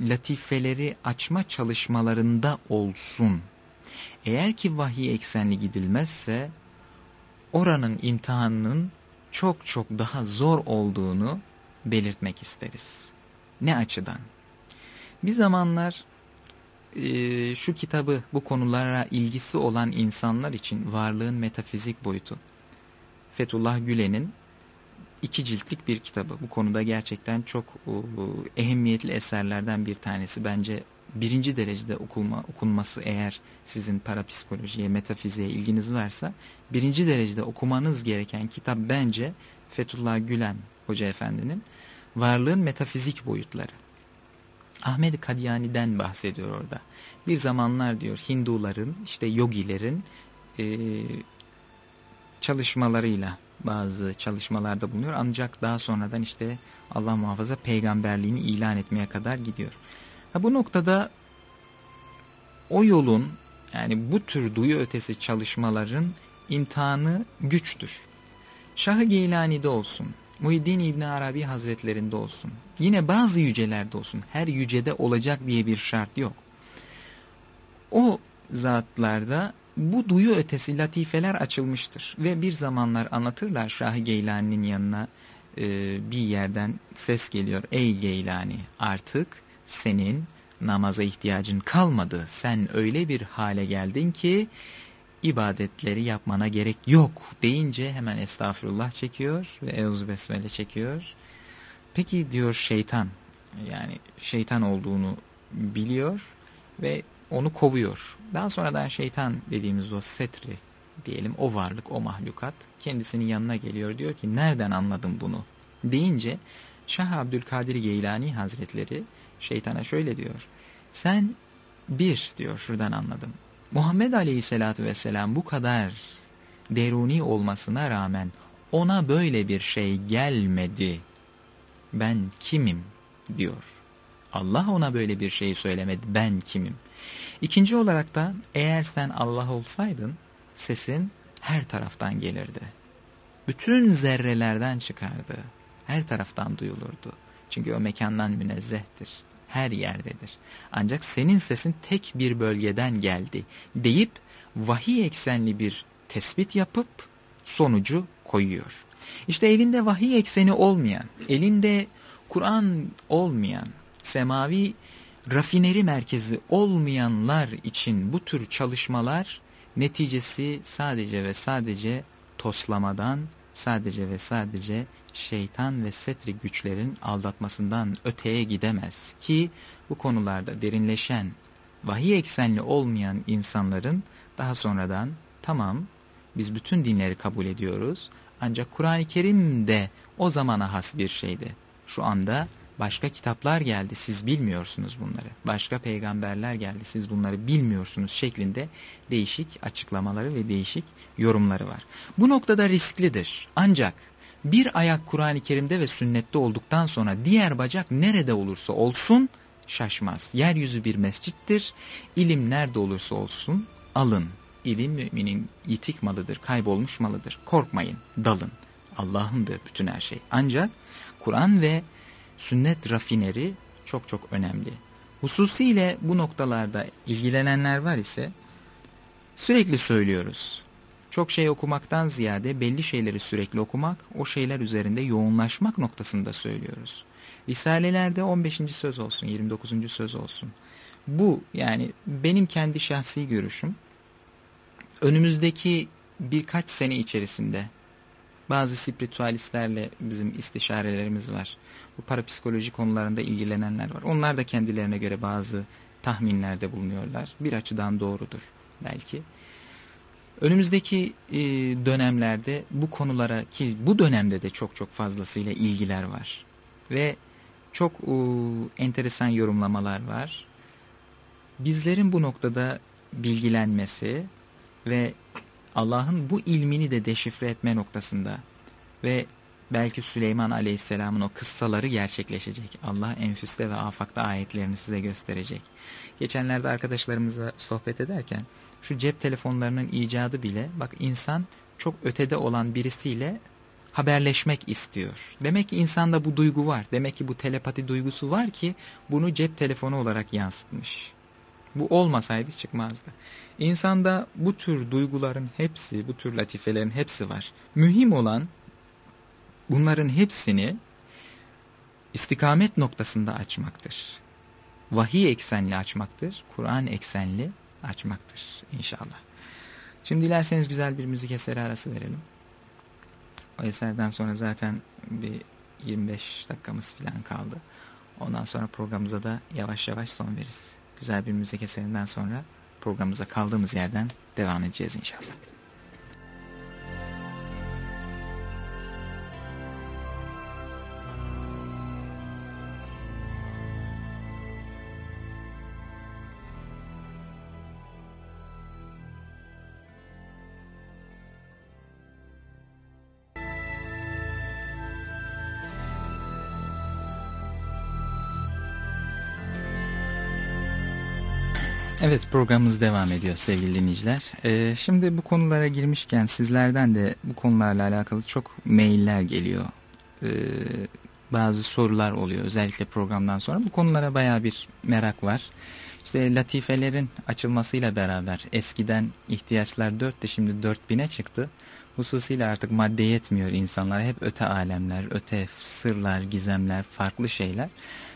latifeleri açma çalışmalarında olsun. Eğer ki vahiy eksenli gidilmezse oranın imtihanının çok çok daha zor olduğunu belirtmek isteriz. Ne açıdan? Bir zamanlar e, şu kitabı bu konulara ilgisi olan insanlar için varlığın metafizik boyutu. Fethullah Gülen'in iki ciltlik bir kitabı. Bu konuda gerçekten çok uh, ehemmiyetli eserlerden bir tanesi. Bence birinci derecede okulma, okunması eğer sizin parapsikolojiye, metafiziğe ilginiz varsa birinci derecede okumanız gereken kitap bence Fethullah Gülen Hoca Efendi'nin Varlığın Metafizik Boyutları. Ahmet Kadyani'den bahsediyor orada. Bir zamanlar diyor Hinduların, işte yogilerin e, çalışmalarıyla bazı çalışmalarda bulunuyor. Ancak daha sonradan işte Allah muhafaza peygamberliğini ilan etmeye kadar gidiyor. Ha, bu noktada o yolun yani bu tür duyu ötesi çalışmaların imtihanı güçtür. Şah-ı Geylani'de olsun, Muhiddin İbni Arabi Hazretlerinde olsun. Yine bazı yücelerde olsun. Her yücede olacak diye bir şart yok. O zatlarda bu duyu ötesi latifeler açılmıştır. Ve bir zamanlar anlatırlar Şah-ı Geylani'nin yanına e, bir yerden ses geliyor. Ey Geylani artık senin namaza ihtiyacın kalmadı. Sen öyle bir hale geldin ki ibadetleri yapmana gerek yok deyince hemen estağfurullah çekiyor ve Eûzü Besmele çekiyor. Peki diyor şeytan yani şeytan olduğunu biliyor ve onu kovuyor. Daha sonradan şeytan dediğimiz o setri diyelim o varlık o mahlukat kendisinin yanına geliyor diyor ki nereden anladın bunu deyince Şah Abdülkadir Geylani Hazretleri şeytana şöyle diyor. Sen bir diyor şuradan anladım. Muhammed Aleyhisselatü Vesselam bu kadar deruni olmasına rağmen ona böyle bir şey gelmedi. Ben kimim diyor. Allah ona böyle bir şey söylemedi. Ben kimim? İkinci olarak da eğer sen Allah olsaydın sesin her taraftan gelirdi. Bütün zerrelerden çıkardı. Her taraftan duyulurdu. Çünkü o mekandan münezzehtir. Her yerdedir. Ancak senin sesin tek bir bölgeden geldi deyip vahiy eksenli bir tespit yapıp sonucu koyuyor. İşte elinde vahiy ekseni olmayan, elinde Kur'an olmayan, semavi rafineri merkezi olmayanlar için bu tür çalışmalar neticesi sadece ve sadece toslamadan, sadece ve sadece şeytan ve setri güçlerin aldatmasından öteye gidemez ki bu konularda derinleşen, vahiy eksenli olmayan insanların daha sonradan tamam biz bütün dinleri kabul ediyoruz ancak Kur'an-ı Kerim de o zamana has bir şeydi. Şu anda başka kitaplar geldi siz bilmiyorsunuz bunları. Başka peygamberler geldi siz bunları bilmiyorsunuz şeklinde değişik açıklamaları ve değişik yorumları var. Bu noktada risklidir. Ancak bir ayak Kur'an-ı Kerim'de ve sünnette olduktan sonra diğer bacak nerede olursa olsun şaşmaz. Yeryüzü bir mescittir. İlim nerede olursa olsun alın. İlim müminin yitik malıdır, kaybolmuş malıdır. Korkmayın, dalın. Allah'ındır bütün her şey. Ancak Kur'an ve sünnet rafineri çok çok önemli. Hususiyle bu noktalarda ilgilenenler var ise sürekli söylüyoruz. Çok şey okumaktan ziyade belli şeyleri sürekli okumak, o şeyler üzerinde yoğunlaşmak noktasında söylüyoruz. Risalelerde 15. söz olsun, 29. söz olsun. Bu yani benim kendi şahsi görüşüm. Önümüzdeki birkaç sene içerisinde bazı spiritualistlerle bizim istişarelerimiz var. Bu parapsikoloji konularında ilgilenenler var. Onlar da kendilerine göre bazı tahminlerde bulunuyorlar. Bir açıdan doğrudur belki. Önümüzdeki e, dönemlerde bu konulara ki bu dönemde de çok çok fazlasıyla ilgiler var. Ve çok e, enteresan yorumlamalar var. Bizlerin bu noktada bilgilenmesi ve Allah'ın bu ilmini de deşifre etme noktasında ve belki Süleyman Aleyhisselam'ın o kıssaları gerçekleşecek. Allah enfüste ve afakta ayetlerini size gösterecek. Geçenlerde arkadaşlarımızla sohbet ederken şu cep telefonlarının icadı bile bak insan çok ötede olan birisiyle haberleşmek istiyor. Demek ki insanda bu duygu var. Demek ki bu telepati duygusu var ki bunu cep telefonu olarak yansıtmış. Bu olmasaydı çıkmazdı. İnsanda bu tür duyguların hepsi, bu tür latifelerin hepsi var. Mühim olan bunların hepsini istikamet noktasında açmaktır. Vahiy eksenli açmaktır. Kur'an eksenli açmaktır inşallah. Şimdi dilerseniz güzel bir müzik eseri arası verelim. O eserden sonra zaten bir 25 dakikamız falan kaldı. Ondan sonra programımıza da yavaş yavaş son veririz. Güzel bir müzik eserinden sonra programımıza kaldığımız yerden devam edeceğiz inşallah. Evet programımız devam ediyor sevgili dinleyiciler. Ee, şimdi bu konulara girmişken sizlerden de bu konularla alakalı çok mailler geliyor. e, bazı sorular oluyor özellikle programdan sonra. Bu konulara baya bir merak var. İşte latifelerin açılmasıyla beraber eskiden ihtiyaçlar 4'te şimdi 4000'e çıktı. Hususiyle artık madde yetmiyor insanlara. Hep öte alemler, öte sırlar, gizemler, farklı şeyler.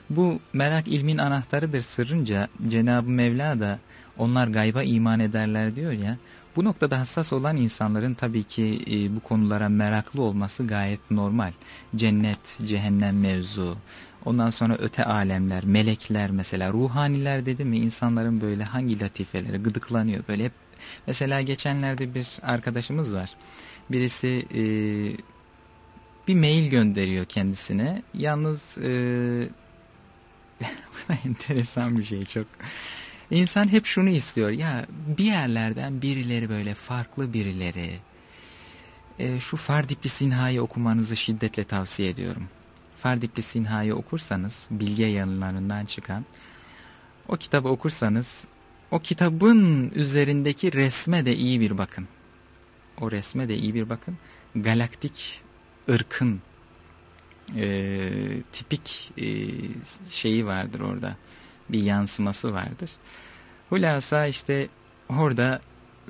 Bu merak ilmin anahtarıdır sırrınca Cenab-ı Mevla da onlar gayba iman ederler diyor ya. Bu noktada hassas olan insanların tabii ki e, bu konulara meraklı olması gayet normal. Cennet, cehennem mevzu, ondan sonra öte alemler, melekler mesela, ruhaniler dedi mi insanların böyle hangi latifeleri gıdıklanıyor böyle hep. Mesela geçenlerde bir arkadaşımız var. Birisi e, bir mail gönderiyor kendisine. Yalnız e, bu da enteresan bir şey çok. İnsan hep şunu istiyor ya bir yerlerden birileri böyle farklı birileri e, şu Fardipli Sinha'yı okumanızı şiddetle tavsiye ediyorum. Fardipli Sinha'yı okursanız bilge yanlarından çıkan o kitabı okursanız o kitabın üzerindeki resme de iyi bir bakın. O resme de iyi bir bakın. Galaktik ırkın e, tipik e, şeyi vardır orada. Bir yansıması vardır. Hulasa işte orada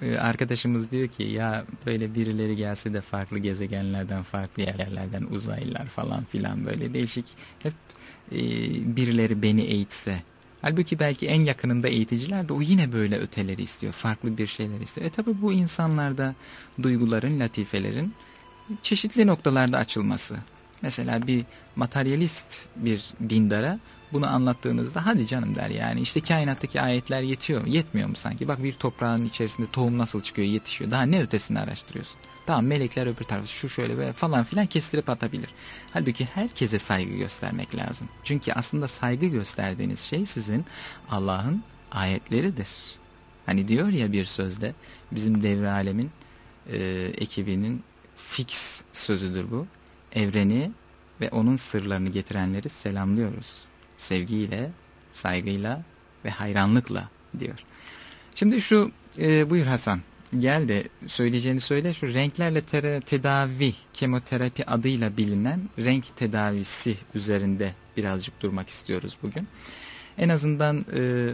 e, arkadaşımız diyor ki ya böyle birileri gelse de farklı gezegenlerden, farklı yerlerden uzaylılar falan filan böyle değişik hep e, birileri beni eğitse. Halbuki belki en yakınında eğiticiler de o yine böyle öteleri istiyor. Farklı bir şeyler istiyor. E tabi bu insanlarda duyguların, latifelerin çeşitli noktalarda açılması. Mesela bir materyalist bir dindara bunu anlattığınızda hadi canım der yani. İşte kainattaki ayetler yetiyor yetmiyor mu sanki? Bak bir toprağın içerisinde tohum nasıl çıkıyor yetişiyor. Daha ne ötesini araştırıyorsun? Tamam melekler öbür tarafta şu şöyle böyle falan filan kestirip atabilir. Halbuki herkese saygı göstermek lazım. Çünkü aslında saygı gösterdiğiniz şey sizin Allah'ın ayetleridir. Hani diyor ya bir sözde bizim devre alemin e, ekibinin fix sözüdür bu evreni ve onun sırlarını getirenleri selamlıyoruz sevgiyle, saygıyla ve hayranlıkla diyor. Şimdi şu e, buyur Hasan gel de söyleyeceğini söyle şu renklerle tedavi kemoterapi adıyla bilinen renk tedavisi üzerinde birazcık durmak istiyoruz bugün. En azından e,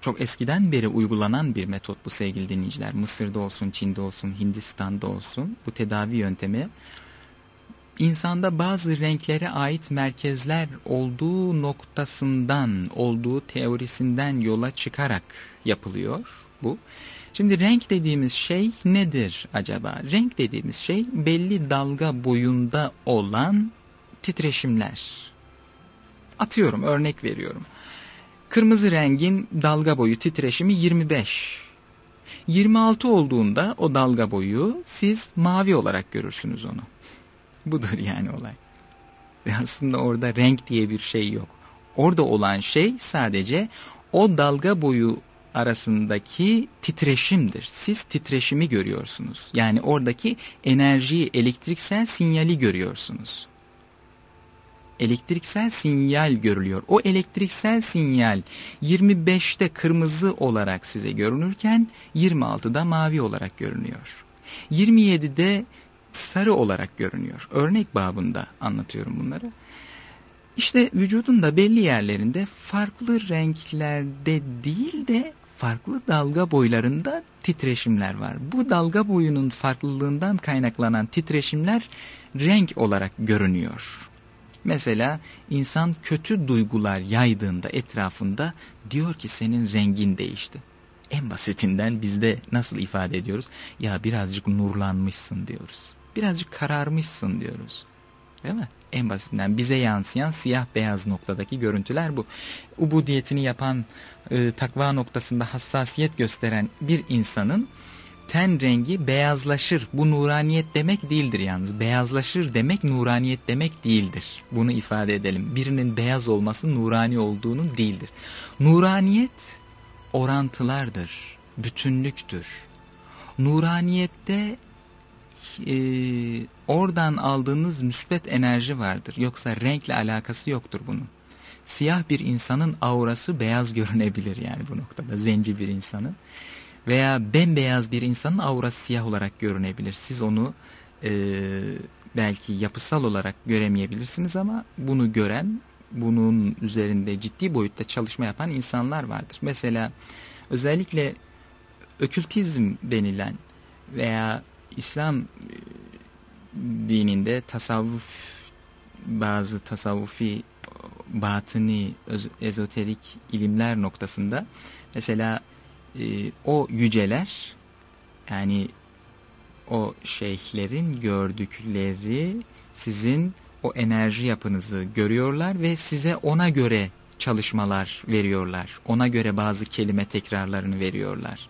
çok eskiden beri uygulanan bir metot bu sevgili dinleyiciler. Mısır'da olsun, Çin'de olsun, Hindistan'da olsun bu tedavi yöntemi insanda bazı renklere ait merkezler olduğu noktasından, olduğu teorisinden yola çıkarak yapılıyor bu. Şimdi renk dediğimiz şey nedir acaba? Renk dediğimiz şey belli dalga boyunda olan titreşimler. Atıyorum, örnek veriyorum. Kırmızı rengin dalga boyu titreşimi 25. 26 olduğunda o dalga boyu siz mavi olarak görürsünüz onu. Budur yani olay. Ve aslında orada renk diye bir şey yok. Orada olan şey sadece o dalga boyu arasındaki titreşimdir. Siz titreşimi görüyorsunuz. Yani oradaki enerjiyi, elektriksel sinyali görüyorsunuz. Elektriksel sinyal görülüyor. O elektriksel sinyal 25'te kırmızı olarak size görünürken 26'da mavi olarak görünüyor. 27'de sarı olarak görünüyor. Örnek babında anlatıyorum bunları. İşte vücudun da belli yerlerinde farklı renklerde değil de farklı dalga boylarında titreşimler var. Bu dalga boyunun farklılığından kaynaklanan titreşimler renk olarak görünüyor. Mesela insan kötü duygular yaydığında etrafında diyor ki senin rengin değişti. En basitinden bizde nasıl ifade ediyoruz? Ya birazcık nurlanmışsın diyoruz birazcık kararmışsın diyoruz. Değil mi? En basitinden bize yansıyan siyah beyaz noktadaki görüntüler bu. Ubudiyetini yapan, e, takva noktasında hassasiyet gösteren bir insanın ten rengi beyazlaşır. Bu nuraniyet demek değildir yalnız. Beyazlaşır demek nuraniyet demek değildir. Bunu ifade edelim. Birinin beyaz olması nurani olduğunun değildir. Nuraniyet orantılardır, bütünlüktür. Nuraniyette e, oradan aldığınız müsbet enerji vardır. Yoksa renkle alakası yoktur bunun. Siyah bir insanın aurası beyaz görünebilir yani bu noktada zenci bir insanın. Veya bembeyaz bir insanın aurası siyah olarak görünebilir. Siz onu e, belki yapısal olarak göremeyebilirsiniz ama bunu gören, bunun üzerinde ciddi boyutta çalışma yapan insanlar vardır. Mesela özellikle ökültizm denilen veya İslam e, dininde tasavvuf bazı tasavvufi batıni ezoterik ilimler noktasında mesela e, o yüceler yani o şeyhlerin gördükleri sizin o enerji yapınızı görüyorlar ve size ona göre çalışmalar veriyorlar. Ona göre bazı kelime tekrarlarını veriyorlar.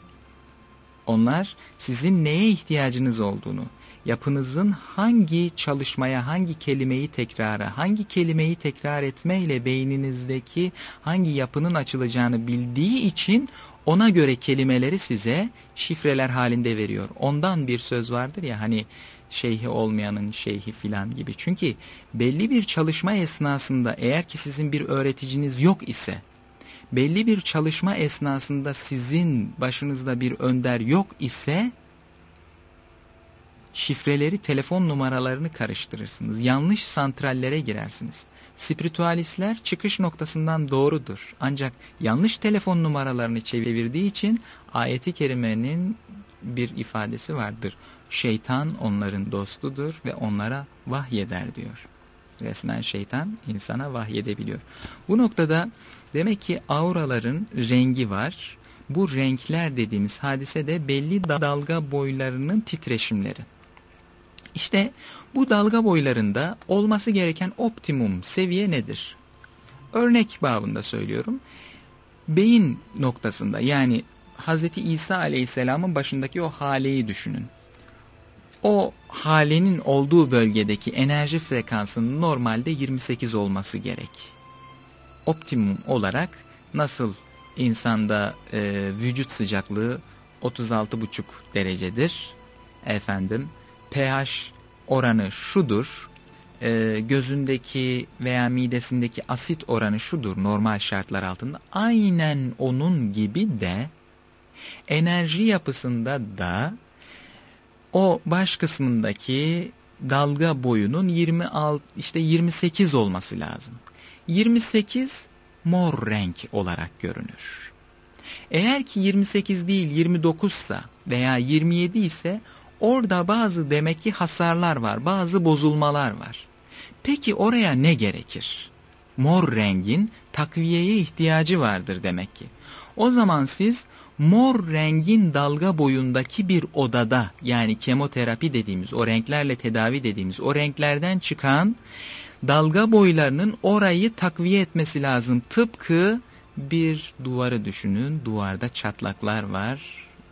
Onlar sizin neye ihtiyacınız olduğunu, yapınızın hangi çalışmaya, hangi kelimeyi tekrara, hangi kelimeyi tekrar etmeyle beyninizdeki hangi yapının açılacağını bildiği için ona göre kelimeleri size şifreler halinde veriyor. Ondan bir söz vardır ya hani şeyhi olmayanın şeyhi filan gibi. Çünkü belli bir çalışma esnasında eğer ki sizin bir öğreticiniz yok ise belli bir çalışma esnasında sizin başınızda bir önder yok ise şifreleri, telefon numaralarını karıştırırsınız. Yanlış santrallere girersiniz. Spiritualistler çıkış noktasından doğrudur. Ancak yanlış telefon numaralarını çevirdiği için ayeti kerimenin bir ifadesi vardır. Şeytan onların dostudur ve onlara vahyeder diyor. Resmen şeytan insana vahyedebiliyor. Bu noktada demek ki auraların rengi var. Bu renkler dediğimiz hadise de belli dalga boylarının titreşimleri. İşte bu dalga boylarında olması gereken optimum seviye nedir? Örnek babında söylüyorum. Beyin noktasında yani Hz. İsa aleyhisselamın başındaki o haleyi düşünün. O halenin olduğu bölgedeki enerji frekansının normalde 28 olması gerek. Optimum olarak nasıl insanda e, vücut sıcaklığı 36,5 derecedir. Efendim pH oranı şudur. E, gözündeki veya midesindeki asit oranı şudur normal şartlar altında. Aynen onun gibi de enerji yapısında da o baş kısmındaki dalga boyunun 26 işte 28 olması lazım. 28 mor renk olarak görünür. Eğer ki 28 değil 29 ise veya 27 ise Orada bazı demek ki hasarlar var, bazı bozulmalar var. Peki oraya ne gerekir? Mor rengin takviyeye ihtiyacı vardır demek ki. O zaman siz mor rengin dalga boyundaki bir odada yani kemoterapi dediğimiz o renklerle tedavi dediğimiz o renklerden çıkan dalga boylarının orayı takviye etmesi lazım. Tıpkı bir duvarı düşünün duvarda çatlaklar var,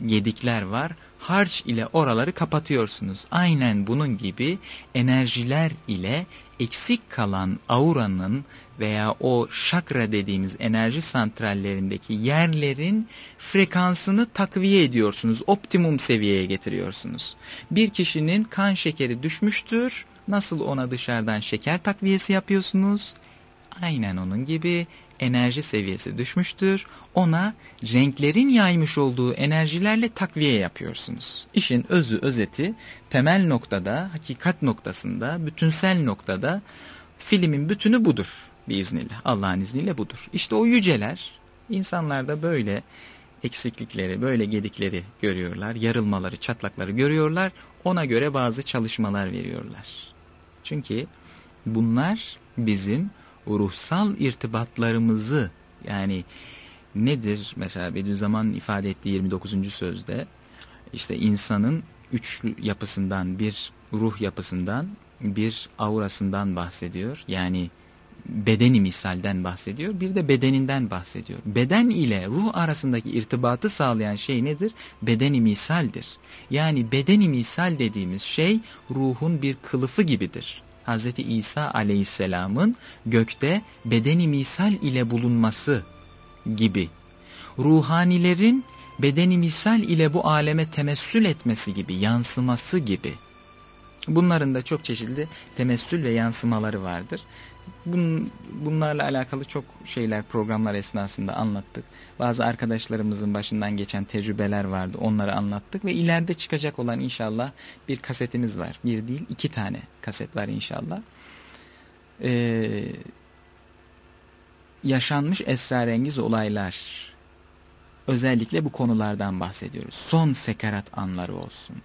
gedikler var harç ile oraları kapatıyorsunuz. Aynen bunun gibi enerjiler ile eksik kalan auranın veya o şakra dediğimiz enerji santrallerindeki yerlerin frekansını takviye ediyorsunuz. Optimum seviyeye getiriyorsunuz. Bir kişinin kan şekeri düşmüştür. Nasıl ona dışarıdan şeker takviyesi yapıyorsunuz? Aynen onun gibi enerji seviyesi düşmüştür. Ona renklerin yaymış olduğu enerjilerle takviye yapıyorsunuz. İşin özü özeti temel noktada, hakikat noktasında, bütünsel noktada filmin bütünü budur biiznillah. Allah'ın izniyle budur. İşte o yüceler insanlarda böyle eksiklikleri, böyle gedikleri görüyorlar, yarılmaları, çatlakları görüyorlar. Ona göre bazı çalışmalar veriyorlar. Çünkü bunlar bizim ruhsal irtibatlarımızı yani nedir mesela Bediüzzaman ifade ettiği 29. sözde işte insanın üçlü yapısından bir ruh yapısından bir aurasından bahsediyor. Yani bedeni misalden bahsediyor. Bir de bedeninden bahsediyor. Beden ile ruh arasındaki irtibatı sağlayan şey nedir? Bedeni misaldir. Yani bedeni misal dediğimiz şey ruhun bir kılıfı gibidir. Hz. İsa aleyhisselamın gökte bedeni misal ile bulunması gibi. Ruhanilerin bedeni misal ile bu aleme temessül etmesi gibi, yansıması gibi. Bunların da çok çeşitli temessül ve yansımaları vardır. Bun, bunlarla alakalı çok şeyler programlar esnasında anlattık. Bazı arkadaşlarımızın başından geçen tecrübeler vardı. Onları anlattık ve ileride çıkacak olan inşallah bir kasetimiz var. Bir değil iki tane kaset var inşallah. Ee, yaşanmış esrarengiz olaylar. Özellikle bu konulardan bahsediyoruz. Son sekarat anları olsun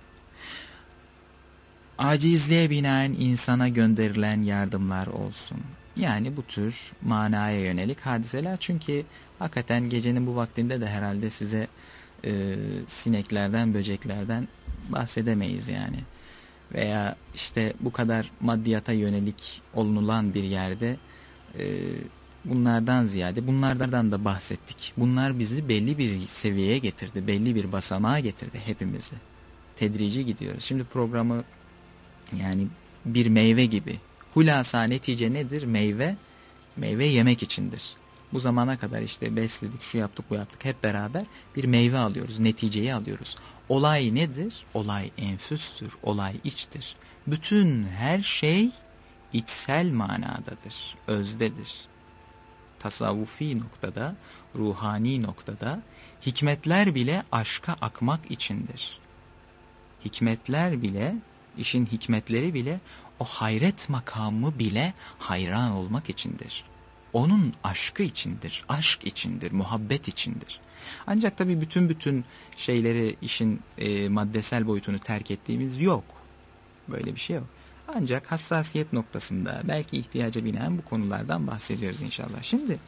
acizliğe binaen insana gönderilen yardımlar olsun. Yani bu tür manaya yönelik hadiseler çünkü hakikaten gecenin bu vaktinde de herhalde size e, sineklerden, böceklerden bahsedemeyiz yani. Veya işte bu kadar maddiyata yönelik olunulan bir yerde e, bunlardan ziyade bunlardan da bahsettik. Bunlar bizi belli bir seviyeye getirdi, belli bir basamağa getirdi hepimizi. Tedrici gidiyoruz. Şimdi programı yani bir meyve gibi. Hulasa netice nedir? Meyve, meyve yemek içindir. Bu zamana kadar işte besledik, şu yaptık, bu yaptık hep beraber bir meyve alıyoruz, neticeyi alıyoruz. Olay nedir? Olay enfüstür, olay içtir. Bütün her şey içsel manadadır, özdedir. Tasavvufi noktada, ruhani noktada hikmetler bile aşka akmak içindir. Hikmetler bile işin hikmetleri bile o hayret makamı bile hayran olmak içindir. Onun aşkı içindir, aşk içindir, muhabbet içindir. Ancak tabii bütün bütün şeyleri işin e, maddesel boyutunu terk ettiğimiz yok. Böyle bir şey yok. Ancak hassasiyet noktasında belki ihtiyaca binen bu konulardan bahsediyoruz inşallah. Şimdi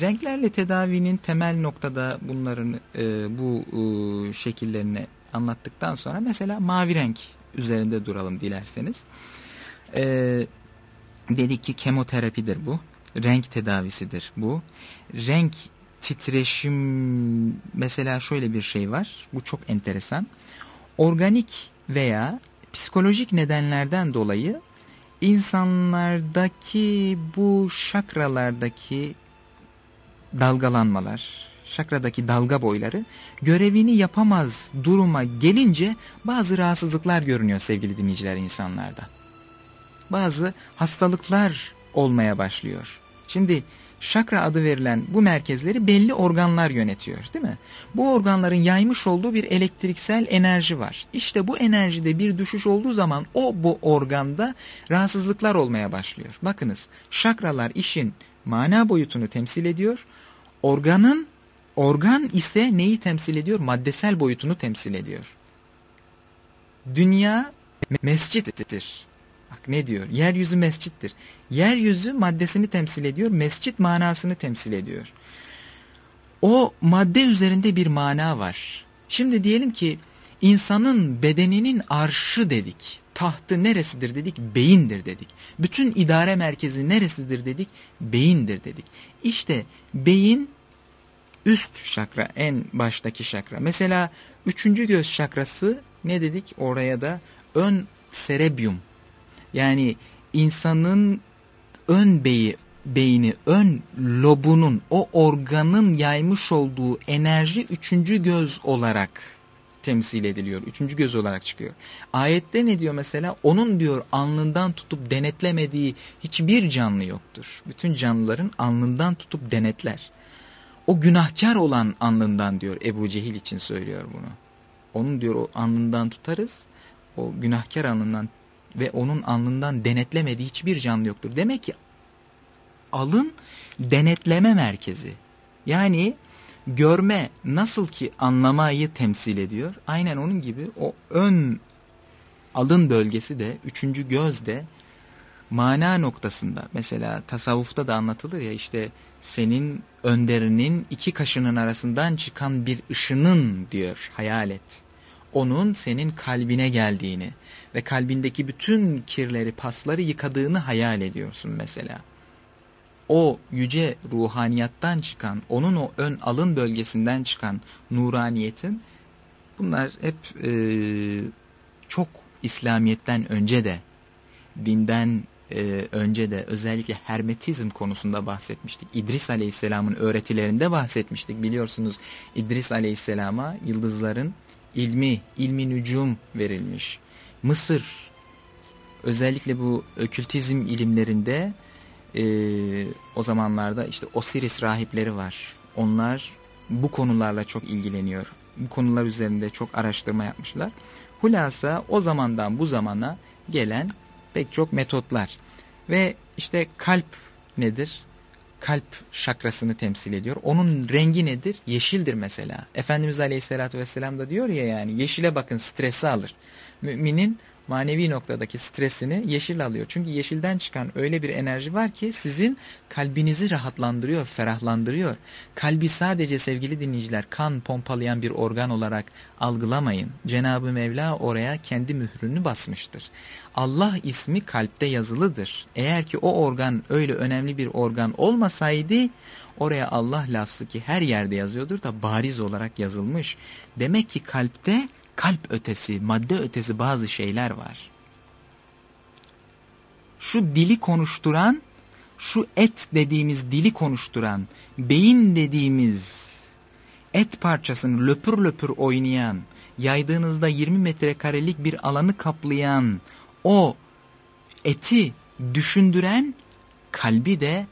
renklerle tedavinin temel noktada bunların e, bu e, şekillerini anlattıktan sonra mesela mavi renk üzerinde duralım dilerseniz. Ee, dedik ki kemoterapidir bu. Renk tedavisidir bu. Renk titreşim mesela şöyle bir şey var. Bu çok enteresan. Organik veya psikolojik nedenlerden dolayı insanlardaki bu şakralardaki dalgalanmalar, şakradaki dalga boyları görevini yapamaz duruma gelince bazı rahatsızlıklar görünüyor sevgili dinleyiciler insanlarda. Bazı hastalıklar olmaya başlıyor. Şimdi şakra adı verilen bu merkezleri belli organlar yönetiyor değil mi? Bu organların yaymış olduğu bir elektriksel enerji var. İşte bu enerjide bir düşüş olduğu zaman o bu organda rahatsızlıklar olmaya başlıyor. Bakınız şakralar işin mana boyutunu temsil ediyor. Organın Organ ise neyi temsil ediyor? Maddesel boyutunu temsil ediyor. Dünya mescittir. Bak ne diyor? Yeryüzü mescittir. Yeryüzü maddesini temsil ediyor. Mescit manasını temsil ediyor. O madde üzerinde bir mana var. Şimdi diyelim ki insanın bedeninin arşı dedik. Tahtı neresidir dedik? Beyindir dedik. Bütün idare merkezi neresidir dedik? Beyindir dedik. İşte beyin üst şakra en baştaki şakra. Mesela üçüncü göz şakrası ne dedik oraya da ön serebium. Yani insanın ön beyi beyni ön lobunun o organın yaymış olduğu enerji üçüncü göz olarak temsil ediliyor. Üçüncü göz olarak çıkıyor. Ayette ne diyor mesela? Onun diyor alnından tutup denetlemediği hiçbir canlı yoktur. Bütün canlıların alnından tutup denetler. O günahkar olan alnından diyor Ebu Cehil için söylüyor bunu. Onun diyor o alnından tutarız. O günahkar alnından ve onun alnından denetlemediği hiçbir canlı yoktur. Demek ki alın denetleme merkezi. Yani görme nasıl ki anlamayı temsil ediyor. Aynen onun gibi o ön alın bölgesi de üçüncü göz de mana noktasında mesela tasavvufta da anlatılır ya işte senin önderinin iki kaşının arasından çıkan bir ışının diyor hayal et. Onun senin kalbine geldiğini ve kalbindeki bütün kirleri pasları yıkadığını hayal ediyorsun mesela. O yüce ruhaniyattan çıkan onun o ön alın bölgesinden çıkan nuraniyetin bunlar hep e, çok İslamiyet'ten önce de dinden e, önce de özellikle hermetizm konusunda bahsetmiştik. İdris Aleyhisselam'ın öğretilerinde bahsetmiştik. Biliyorsunuz İdris Aleyhisselam'a yıldızların ilmi, ilmi nücum verilmiş. Mısır özellikle bu okültizm ilimlerinde e, o zamanlarda işte Osiris rahipleri var. Onlar bu konularla çok ilgileniyor. Bu konular üzerinde çok araştırma yapmışlar. Hulasa o zamandan bu zamana gelen pek çok metotlar. Ve işte kalp nedir? Kalp şakrasını temsil ediyor. Onun rengi nedir? Yeşildir mesela. Efendimiz Aleyhisselatü Vesselam da diyor ya yani yeşile bakın stresi alır. Müminin manevi noktadaki stresini yeşil alıyor. Çünkü yeşilden çıkan öyle bir enerji var ki sizin kalbinizi rahatlandırıyor, ferahlandırıyor. Kalbi sadece sevgili dinleyiciler kan pompalayan bir organ olarak algılamayın. Cenab-ı Mevla oraya kendi mührünü basmıştır. Allah ismi kalpte yazılıdır. Eğer ki o organ öyle önemli bir organ olmasaydı oraya Allah lafzı ki her yerde yazıyordur da bariz olarak yazılmış. Demek ki kalpte kalp ötesi, madde ötesi bazı şeyler var. Şu dili konuşturan, şu et dediğimiz dili konuşturan, beyin dediğimiz et parçasını löpür löpür oynayan, yaydığınızda 20 metrekarelik bir alanı kaplayan o eti düşündüren kalbi de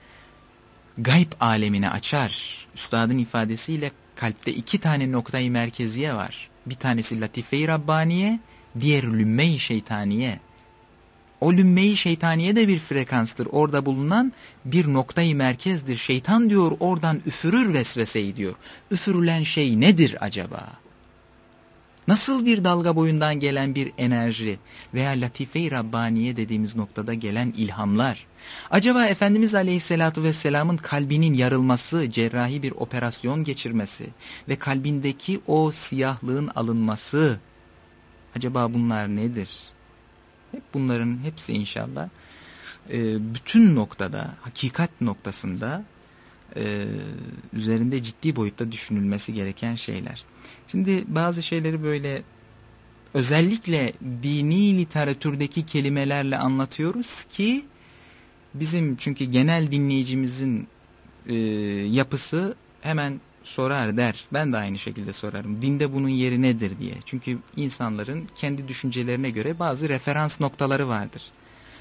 gayb alemine açar. Üstadın ifadesiyle kalpte iki tane noktayı merkeziye var. Bir tanesi latife-i Rabbaniye, diğer lümme-i şeytaniye. O lümme-i şeytaniye de bir frekanstır. Orada bulunan bir noktayı merkezdir. Şeytan diyor oradan üfürür vesveseyi diyor. Üfürülen şey nedir acaba? Nasıl bir dalga boyundan gelen bir enerji veya latife-i Rabbaniye dediğimiz noktada gelen ilhamlar? Acaba Efendimiz Aleyhisselatü Vesselam'ın kalbinin yarılması, cerrahi bir operasyon geçirmesi ve kalbindeki o siyahlığın alınması, acaba bunlar nedir? Hep bunların hepsi inşallah e, bütün noktada, hakikat noktasında e, üzerinde ciddi boyutta düşünülmesi gereken şeyler. Şimdi bazı şeyleri böyle özellikle dini literatürdeki kelimelerle anlatıyoruz ki bizim çünkü genel dinleyicimizin e, yapısı hemen sorar der. Ben de aynı şekilde sorarım. Dinde bunun yeri nedir diye. Çünkü insanların kendi düşüncelerine göre bazı referans noktaları vardır.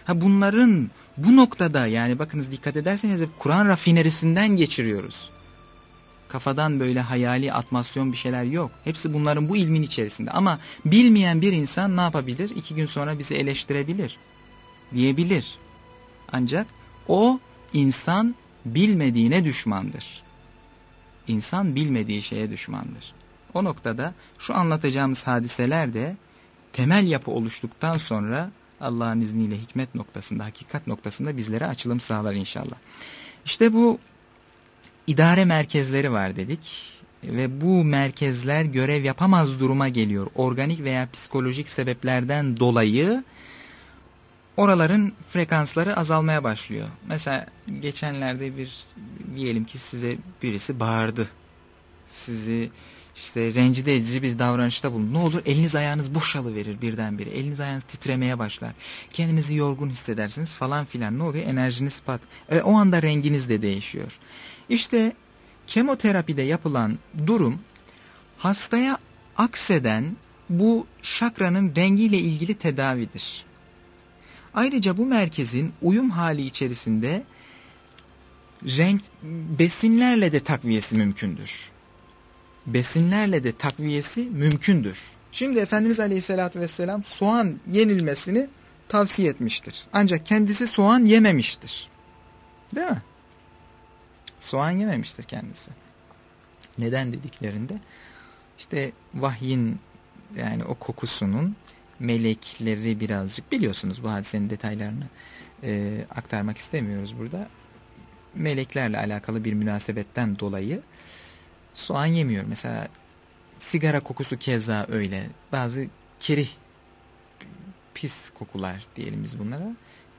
Ha bunların bu noktada yani bakınız dikkat ederseniz Kur'an rafinerisinden geçiriyoruz. Kafadan böyle hayali atmasyon bir şeyler yok. Hepsi bunların bu ilmin içerisinde. Ama bilmeyen bir insan ne yapabilir? İki gün sonra bizi eleştirebilir. Diyebilir. Ancak o insan bilmediğine düşmandır. İnsan bilmediği şeye düşmandır. O noktada şu anlatacağımız hadiseler de temel yapı oluştuktan sonra Allah'ın izniyle hikmet noktasında, hakikat noktasında bizlere açılım sağlar inşallah. İşte bu idare merkezleri var dedik ve bu merkezler görev yapamaz duruma geliyor. Organik veya psikolojik sebeplerden dolayı oraların frekansları azalmaya başlıyor. Mesela geçenlerde bir diyelim ki size birisi bağırdı. Sizi işte rencide edici bir davranışta bulun. Ne olur eliniz ayağınız boşalıverir birdenbire. Eliniz ayağınız titremeye başlar. Kendinizi yorgun hissedersiniz falan filan. Ne oluyor? Enerjiniz pat. E, o anda renginiz de değişiyor. İşte kemoterapide yapılan durum hastaya akseden bu şakranın rengiyle ilgili tedavidir. Ayrıca bu merkezin uyum hali içerisinde renk besinlerle de takviyesi mümkündür. Besinlerle de takviyesi mümkündür. Şimdi Efendimiz Aleyhisselatü Vesselam soğan yenilmesini tavsiye etmiştir. Ancak kendisi soğan yememiştir. Değil mi? Soğan yememiştir kendisi. Neden dediklerinde işte vahyin yani o kokusunun melekleri birazcık biliyorsunuz bu hadisenin detaylarını e, aktarmak istemiyoruz burada. Meleklerle alakalı bir münasebetten dolayı soğan yemiyor. Mesela sigara kokusu keza öyle. Bazı kerih pis kokular diyelim biz bunlara.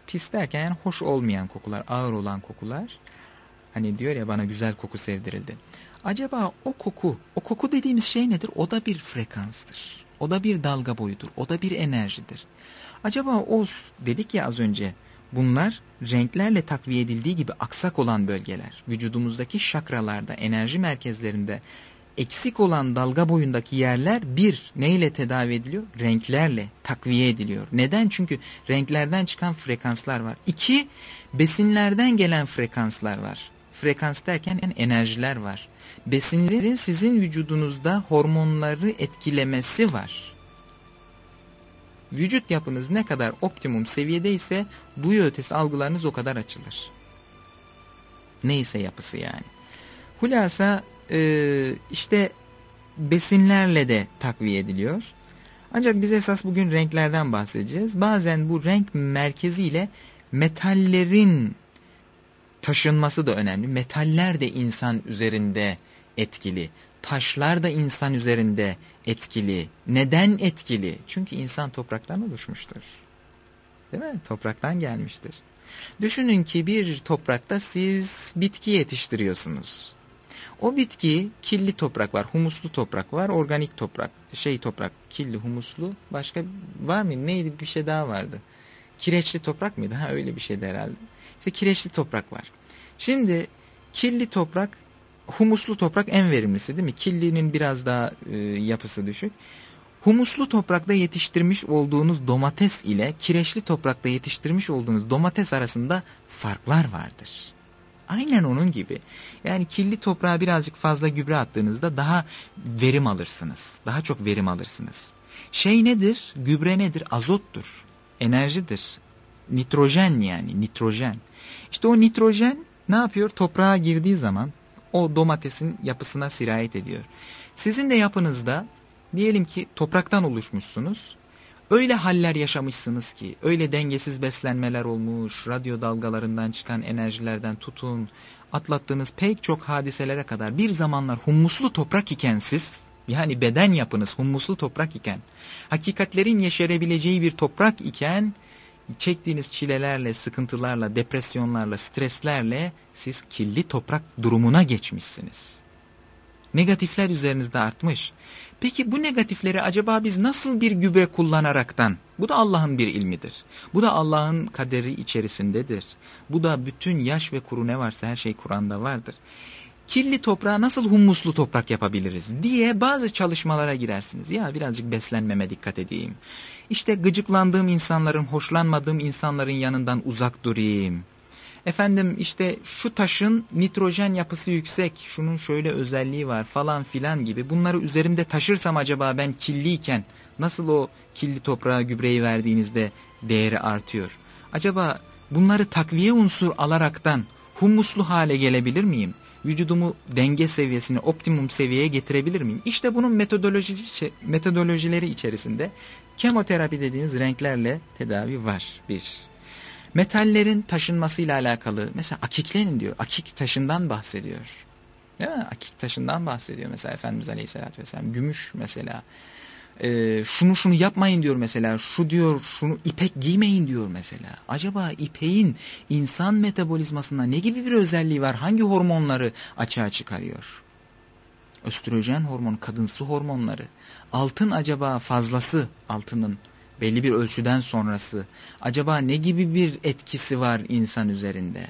Pis derken yani hoş olmayan kokular, ağır olan kokular. Hani diyor ya bana güzel koku sevdirildi. Acaba o koku, o koku dediğimiz şey nedir? O da bir frekanstır. O da bir dalga boyudur. O da bir enerjidir. Acaba o dedik ya az önce bunlar renklerle takviye edildiği gibi aksak olan bölgeler. Vücudumuzdaki şakralarda, enerji merkezlerinde eksik olan dalga boyundaki yerler bir neyle tedavi ediliyor? Renklerle takviye ediliyor. Neden? Çünkü renklerden çıkan frekanslar var. İki besinlerden gelen frekanslar var. Frekans derken yani enerjiler var. Besinlerin sizin vücudunuzda hormonları etkilemesi var. Vücut yapınız ne kadar optimum seviyedeyse duyu ötesi algılarınız o kadar açılır. Neyse yapısı yani. Hulasa e, işte besinlerle de takviye ediliyor. Ancak biz esas bugün renklerden bahsedeceğiz. Bazen bu renk merkeziyle metallerin taşınması da önemli. Metaller de insan üzerinde etkili. Taşlar da insan üzerinde etkili. Neden etkili? Çünkü insan topraktan oluşmuştur. Değil mi? Topraktan gelmiştir. Düşünün ki bir toprakta siz bitki yetiştiriyorsunuz. O bitki kirli toprak var, humuslu toprak var, organik toprak, şey toprak, kirli, humuslu. Başka var mı? Neydi? Bir şey daha vardı. Kireçli toprak mıydı? Ha öyle bir şeydi herhalde. İşte kireçli toprak var. Şimdi kirli toprak, humuslu toprak en verimlisi değil mi? Kirlinin biraz daha e, yapısı düşük. Humuslu toprakta yetiştirmiş olduğunuz domates ile kireçli toprakta yetiştirmiş olduğunuz domates arasında farklar vardır. Aynen onun gibi. Yani kirli toprağa birazcık fazla gübre attığınızda daha verim alırsınız. Daha çok verim alırsınız. Şey nedir? Gübre nedir? Azottur. Enerjidir. Nitrojen yani nitrojen. İşte o nitrojen ne yapıyor? Toprağa girdiği zaman o domatesin yapısına sirayet ediyor. Sizin de yapınızda diyelim ki topraktan oluşmuşsunuz. Öyle haller yaşamışsınız ki, öyle dengesiz beslenmeler olmuş, radyo dalgalarından çıkan enerjilerden tutun, atlattığınız pek çok hadiselere kadar bir zamanlar humuslu toprak iken siz, yani beden yapınız humuslu toprak iken, hakikatlerin yeşerebileceği bir toprak iken, çektiğiniz çilelerle, sıkıntılarla, depresyonlarla, streslerle siz kirli toprak durumuna geçmişsiniz. Negatifler üzerinizde artmış. Peki bu negatifleri acaba biz nasıl bir gübre kullanaraktan, bu da Allah'ın bir ilmidir. Bu da Allah'ın kaderi içerisindedir. Bu da bütün yaş ve kuru ne varsa her şey Kur'an'da vardır. Kirli toprağı nasıl humuslu toprak yapabiliriz diye bazı çalışmalara girersiniz. Ya birazcık beslenmeme dikkat edeyim. İşte gıcıklandığım insanların, hoşlanmadığım insanların yanından uzak durayım efendim işte şu taşın nitrojen yapısı yüksek, şunun şöyle özelliği var falan filan gibi bunları üzerimde taşırsam acaba ben kirliyken nasıl o kirli toprağa gübreyi verdiğinizde değeri artıyor? Acaba bunları takviye unsur alaraktan humuslu hale gelebilir miyim? Vücudumu denge seviyesine, optimum seviyeye getirebilir miyim? İşte bunun metodoloji, metodolojileri içerisinde kemoterapi dediğimiz renklerle tedavi var. Bir. Metallerin taşınmasıyla alakalı mesela akiklenin diyor. Akik taşından bahsediyor. Değil mi? Akik taşından bahsediyor mesela Efendimiz Aleyhisselatü Vesselam. Gümüş mesela. Ee, şunu şunu yapmayın diyor mesela. Şu diyor şunu ipek giymeyin diyor mesela. Acaba ipeğin insan metabolizmasında ne gibi bir özelliği var? Hangi hormonları açığa çıkarıyor? Östrojen hormonu, kadınsı hormonları. Altın acaba fazlası altının belli bir ölçüden sonrası acaba ne gibi bir etkisi var insan üzerinde?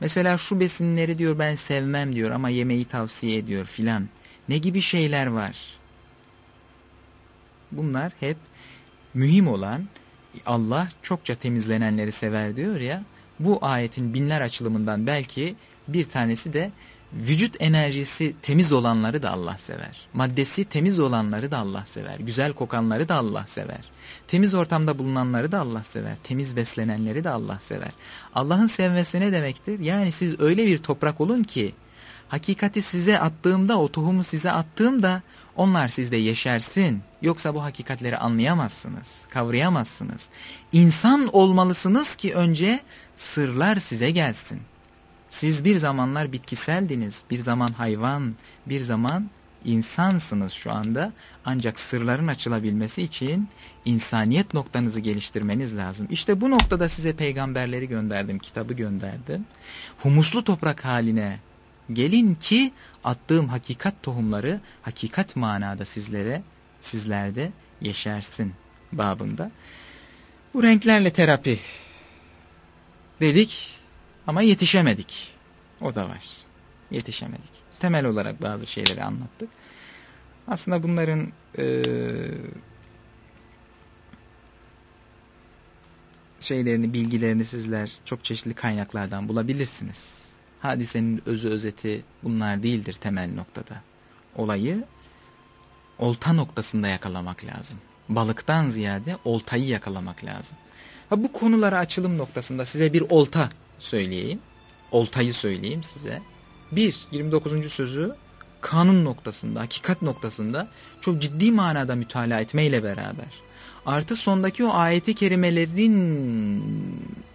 Mesela şu besinleri diyor ben sevmem diyor ama yemeği tavsiye ediyor filan. Ne gibi şeyler var? Bunlar hep mühim olan Allah çokça temizlenenleri sever diyor ya. Bu ayetin binler açılımından belki bir tanesi de vücut enerjisi temiz olanları da Allah sever. Maddesi temiz olanları da Allah sever. Güzel kokanları da Allah sever. Temiz ortamda bulunanları da Allah sever. Temiz beslenenleri de Allah sever. Allah'ın sevmesi ne demektir? Yani siz öyle bir toprak olun ki hakikati size attığımda, o tohumu size attığımda onlar sizde yeşersin. Yoksa bu hakikatleri anlayamazsınız, kavrayamazsınız. İnsan olmalısınız ki önce sırlar size gelsin. Siz bir zamanlar bitkiseldiniz, bir zaman hayvan, bir zaman insansınız şu anda. Ancak sırların açılabilmesi için insaniyet noktanızı geliştirmeniz lazım. İşte bu noktada size peygamberleri gönderdim, kitabı gönderdim. Humuslu toprak haline gelin ki attığım hakikat tohumları hakikat manada sizlere, sizlerde yeşersin babında. Bu renklerle terapi dedik ama yetişemedik. O da var. Yetişemedik. Temel olarak bazı şeyleri anlattık. Aslında bunların e, şeylerini, bilgilerini sizler çok çeşitli kaynaklardan bulabilirsiniz. Hadisenin özü özeti bunlar değildir temel noktada. Olayı olta noktasında yakalamak lazım. Balıktan ziyade oltayı yakalamak lazım. Ha, bu konulara açılım noktasında size bir olta söyleyeyim. Oltayı söyleyeyim size. Bir, 29. sözü kanun noktasında, hakikat noktasında çok ciddi manada mütalaa etmeyle beraber artı sondaki o ayeti kerimelerin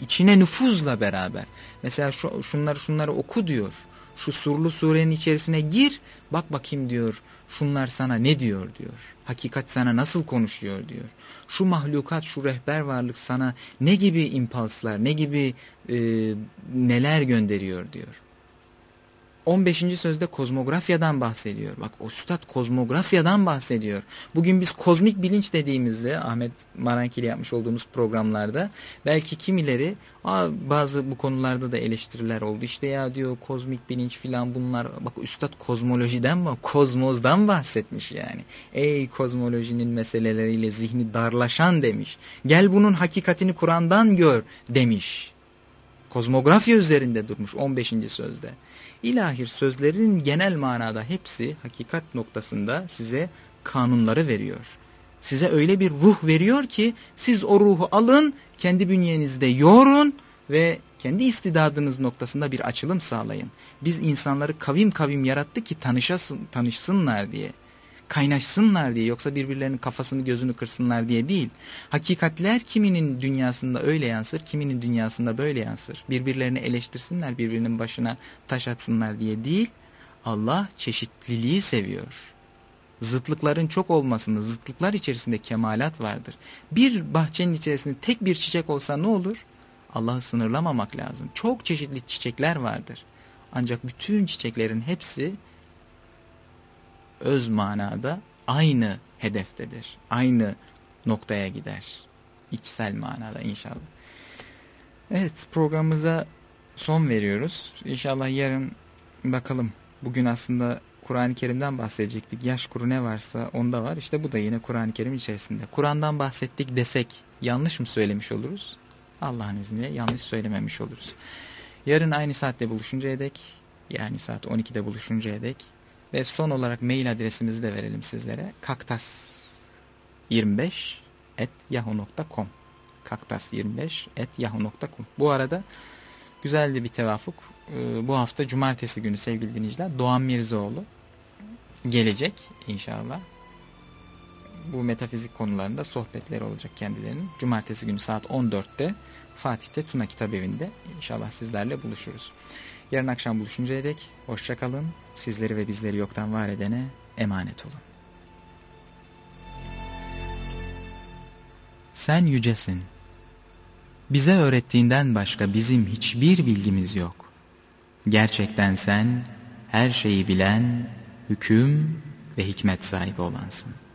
içine nüfuzla beraber mesela şu, şunları şunları oku diyor şu surlu surenin içerisine gir bak bakayım diyor şunlar sana ne diyor diyor. Hakikat sana nasıl konuşuyor diyor. Şu mahlukat şu rehber varlık sana ne gibi impulslar ne gibi e, neler gönderiyor diyor 15. sözde kozmografyadan bahsediyor. Bak üstad kozmografyadan bahsediyor. Bugün biz kozmik bilinç dediğimizde Ahmet Maranki ile yapmış olduğumuz programlarda belki kimileri bazı bu konularda da eleştiriler oldu. İşte ya diyor kozmik bilinç filan bunlar bak üstad kozmolojiden mi kozmozdan bahsetmiş yani. Ey kozmolojinin meseleleriyle zihni darlaşan demiş. Gel bunun hakikatini Kur'an'dan gör demiş. Kozmografya üzerinde durmuş 15. sözde. İlahir sözlerin genel manada hepsi hakikat noktasında size kanunları veriyor. Size öyle bir ruh veriyor ki siz o ruhu alın, kendi bünyenizde yorun ve kendi istidadınız noktasında bir açılım sağlayın. Biz insanları kavim kavim yarattık ki tanışasın, tanışsınlar diye kaynaşsınlar diye yoksa birbirlerinin kafasını gözünü kırsınlar diye değil. Hakikatler kiminin dünyasında öyle yansır, kiminin dünyasında böyle yansır. Birbirlerini eleştirsinler, birbirinin başına taş atsınlar diye değil. Allah çeşitliliği seviyor. Zıtlıkların çok olmasını, zıtlıklar içerisinde kemalat vardır. Bir bahçenin içerisinde tek bir çiçek olsa ne olur? Allah'ı sınırlamamak lazım. Çok çeşitli çiçekler vardır. Ancak bütün çiçeklerin hepsi öz manada aynı hedeftedir. Aynı noktaya gider. İçsel manada inşallah. Evet programımıza son veriyoruz. İnşallah yarın bakalım. Bugün aslında Kur'an-ı Kerim'den bahsedecektik. Yaş kuru ne varsa onda var. İşte bu da yine Kur'an-ı Kerim içerisinde. Kur'an'dan bahsettik desek yanlış mı söylemiş oluruz? Allah'ın izniyle yanlış söylememiş oluruz. Yarın aynı saatte buluşuncaya dek yani saat 12'de buluşuncaya dek ve son olarak mail adresimizi de verelim sizlere. kaktas25 at yahoo.com kaktas25 at yahoo.com Bu arada güzel de bir tevafuk. Ee, bu hafta cumartesi günü sevgili dinleyiciler Doğan Mirzoğlu gelecek inşallah. Bu metafizik konularında sohbetleri olacak kendilerinin. Cumartesi günü saat 14'te Fatih'te Tuna Kitap Evi'nde inşallah sizlerle buluşuruz. Yarın akşam buluşuncaya dek hoşçakalın. Sizleri ve bizleri yoktan var edene emanet olun. Sen yücesin. Bize öğrettiğinden başka bizim hiçbir bilgimiz yok. Gerçekten sen her şeyi bilen, hüküm ve hikmet sahibi olansın.''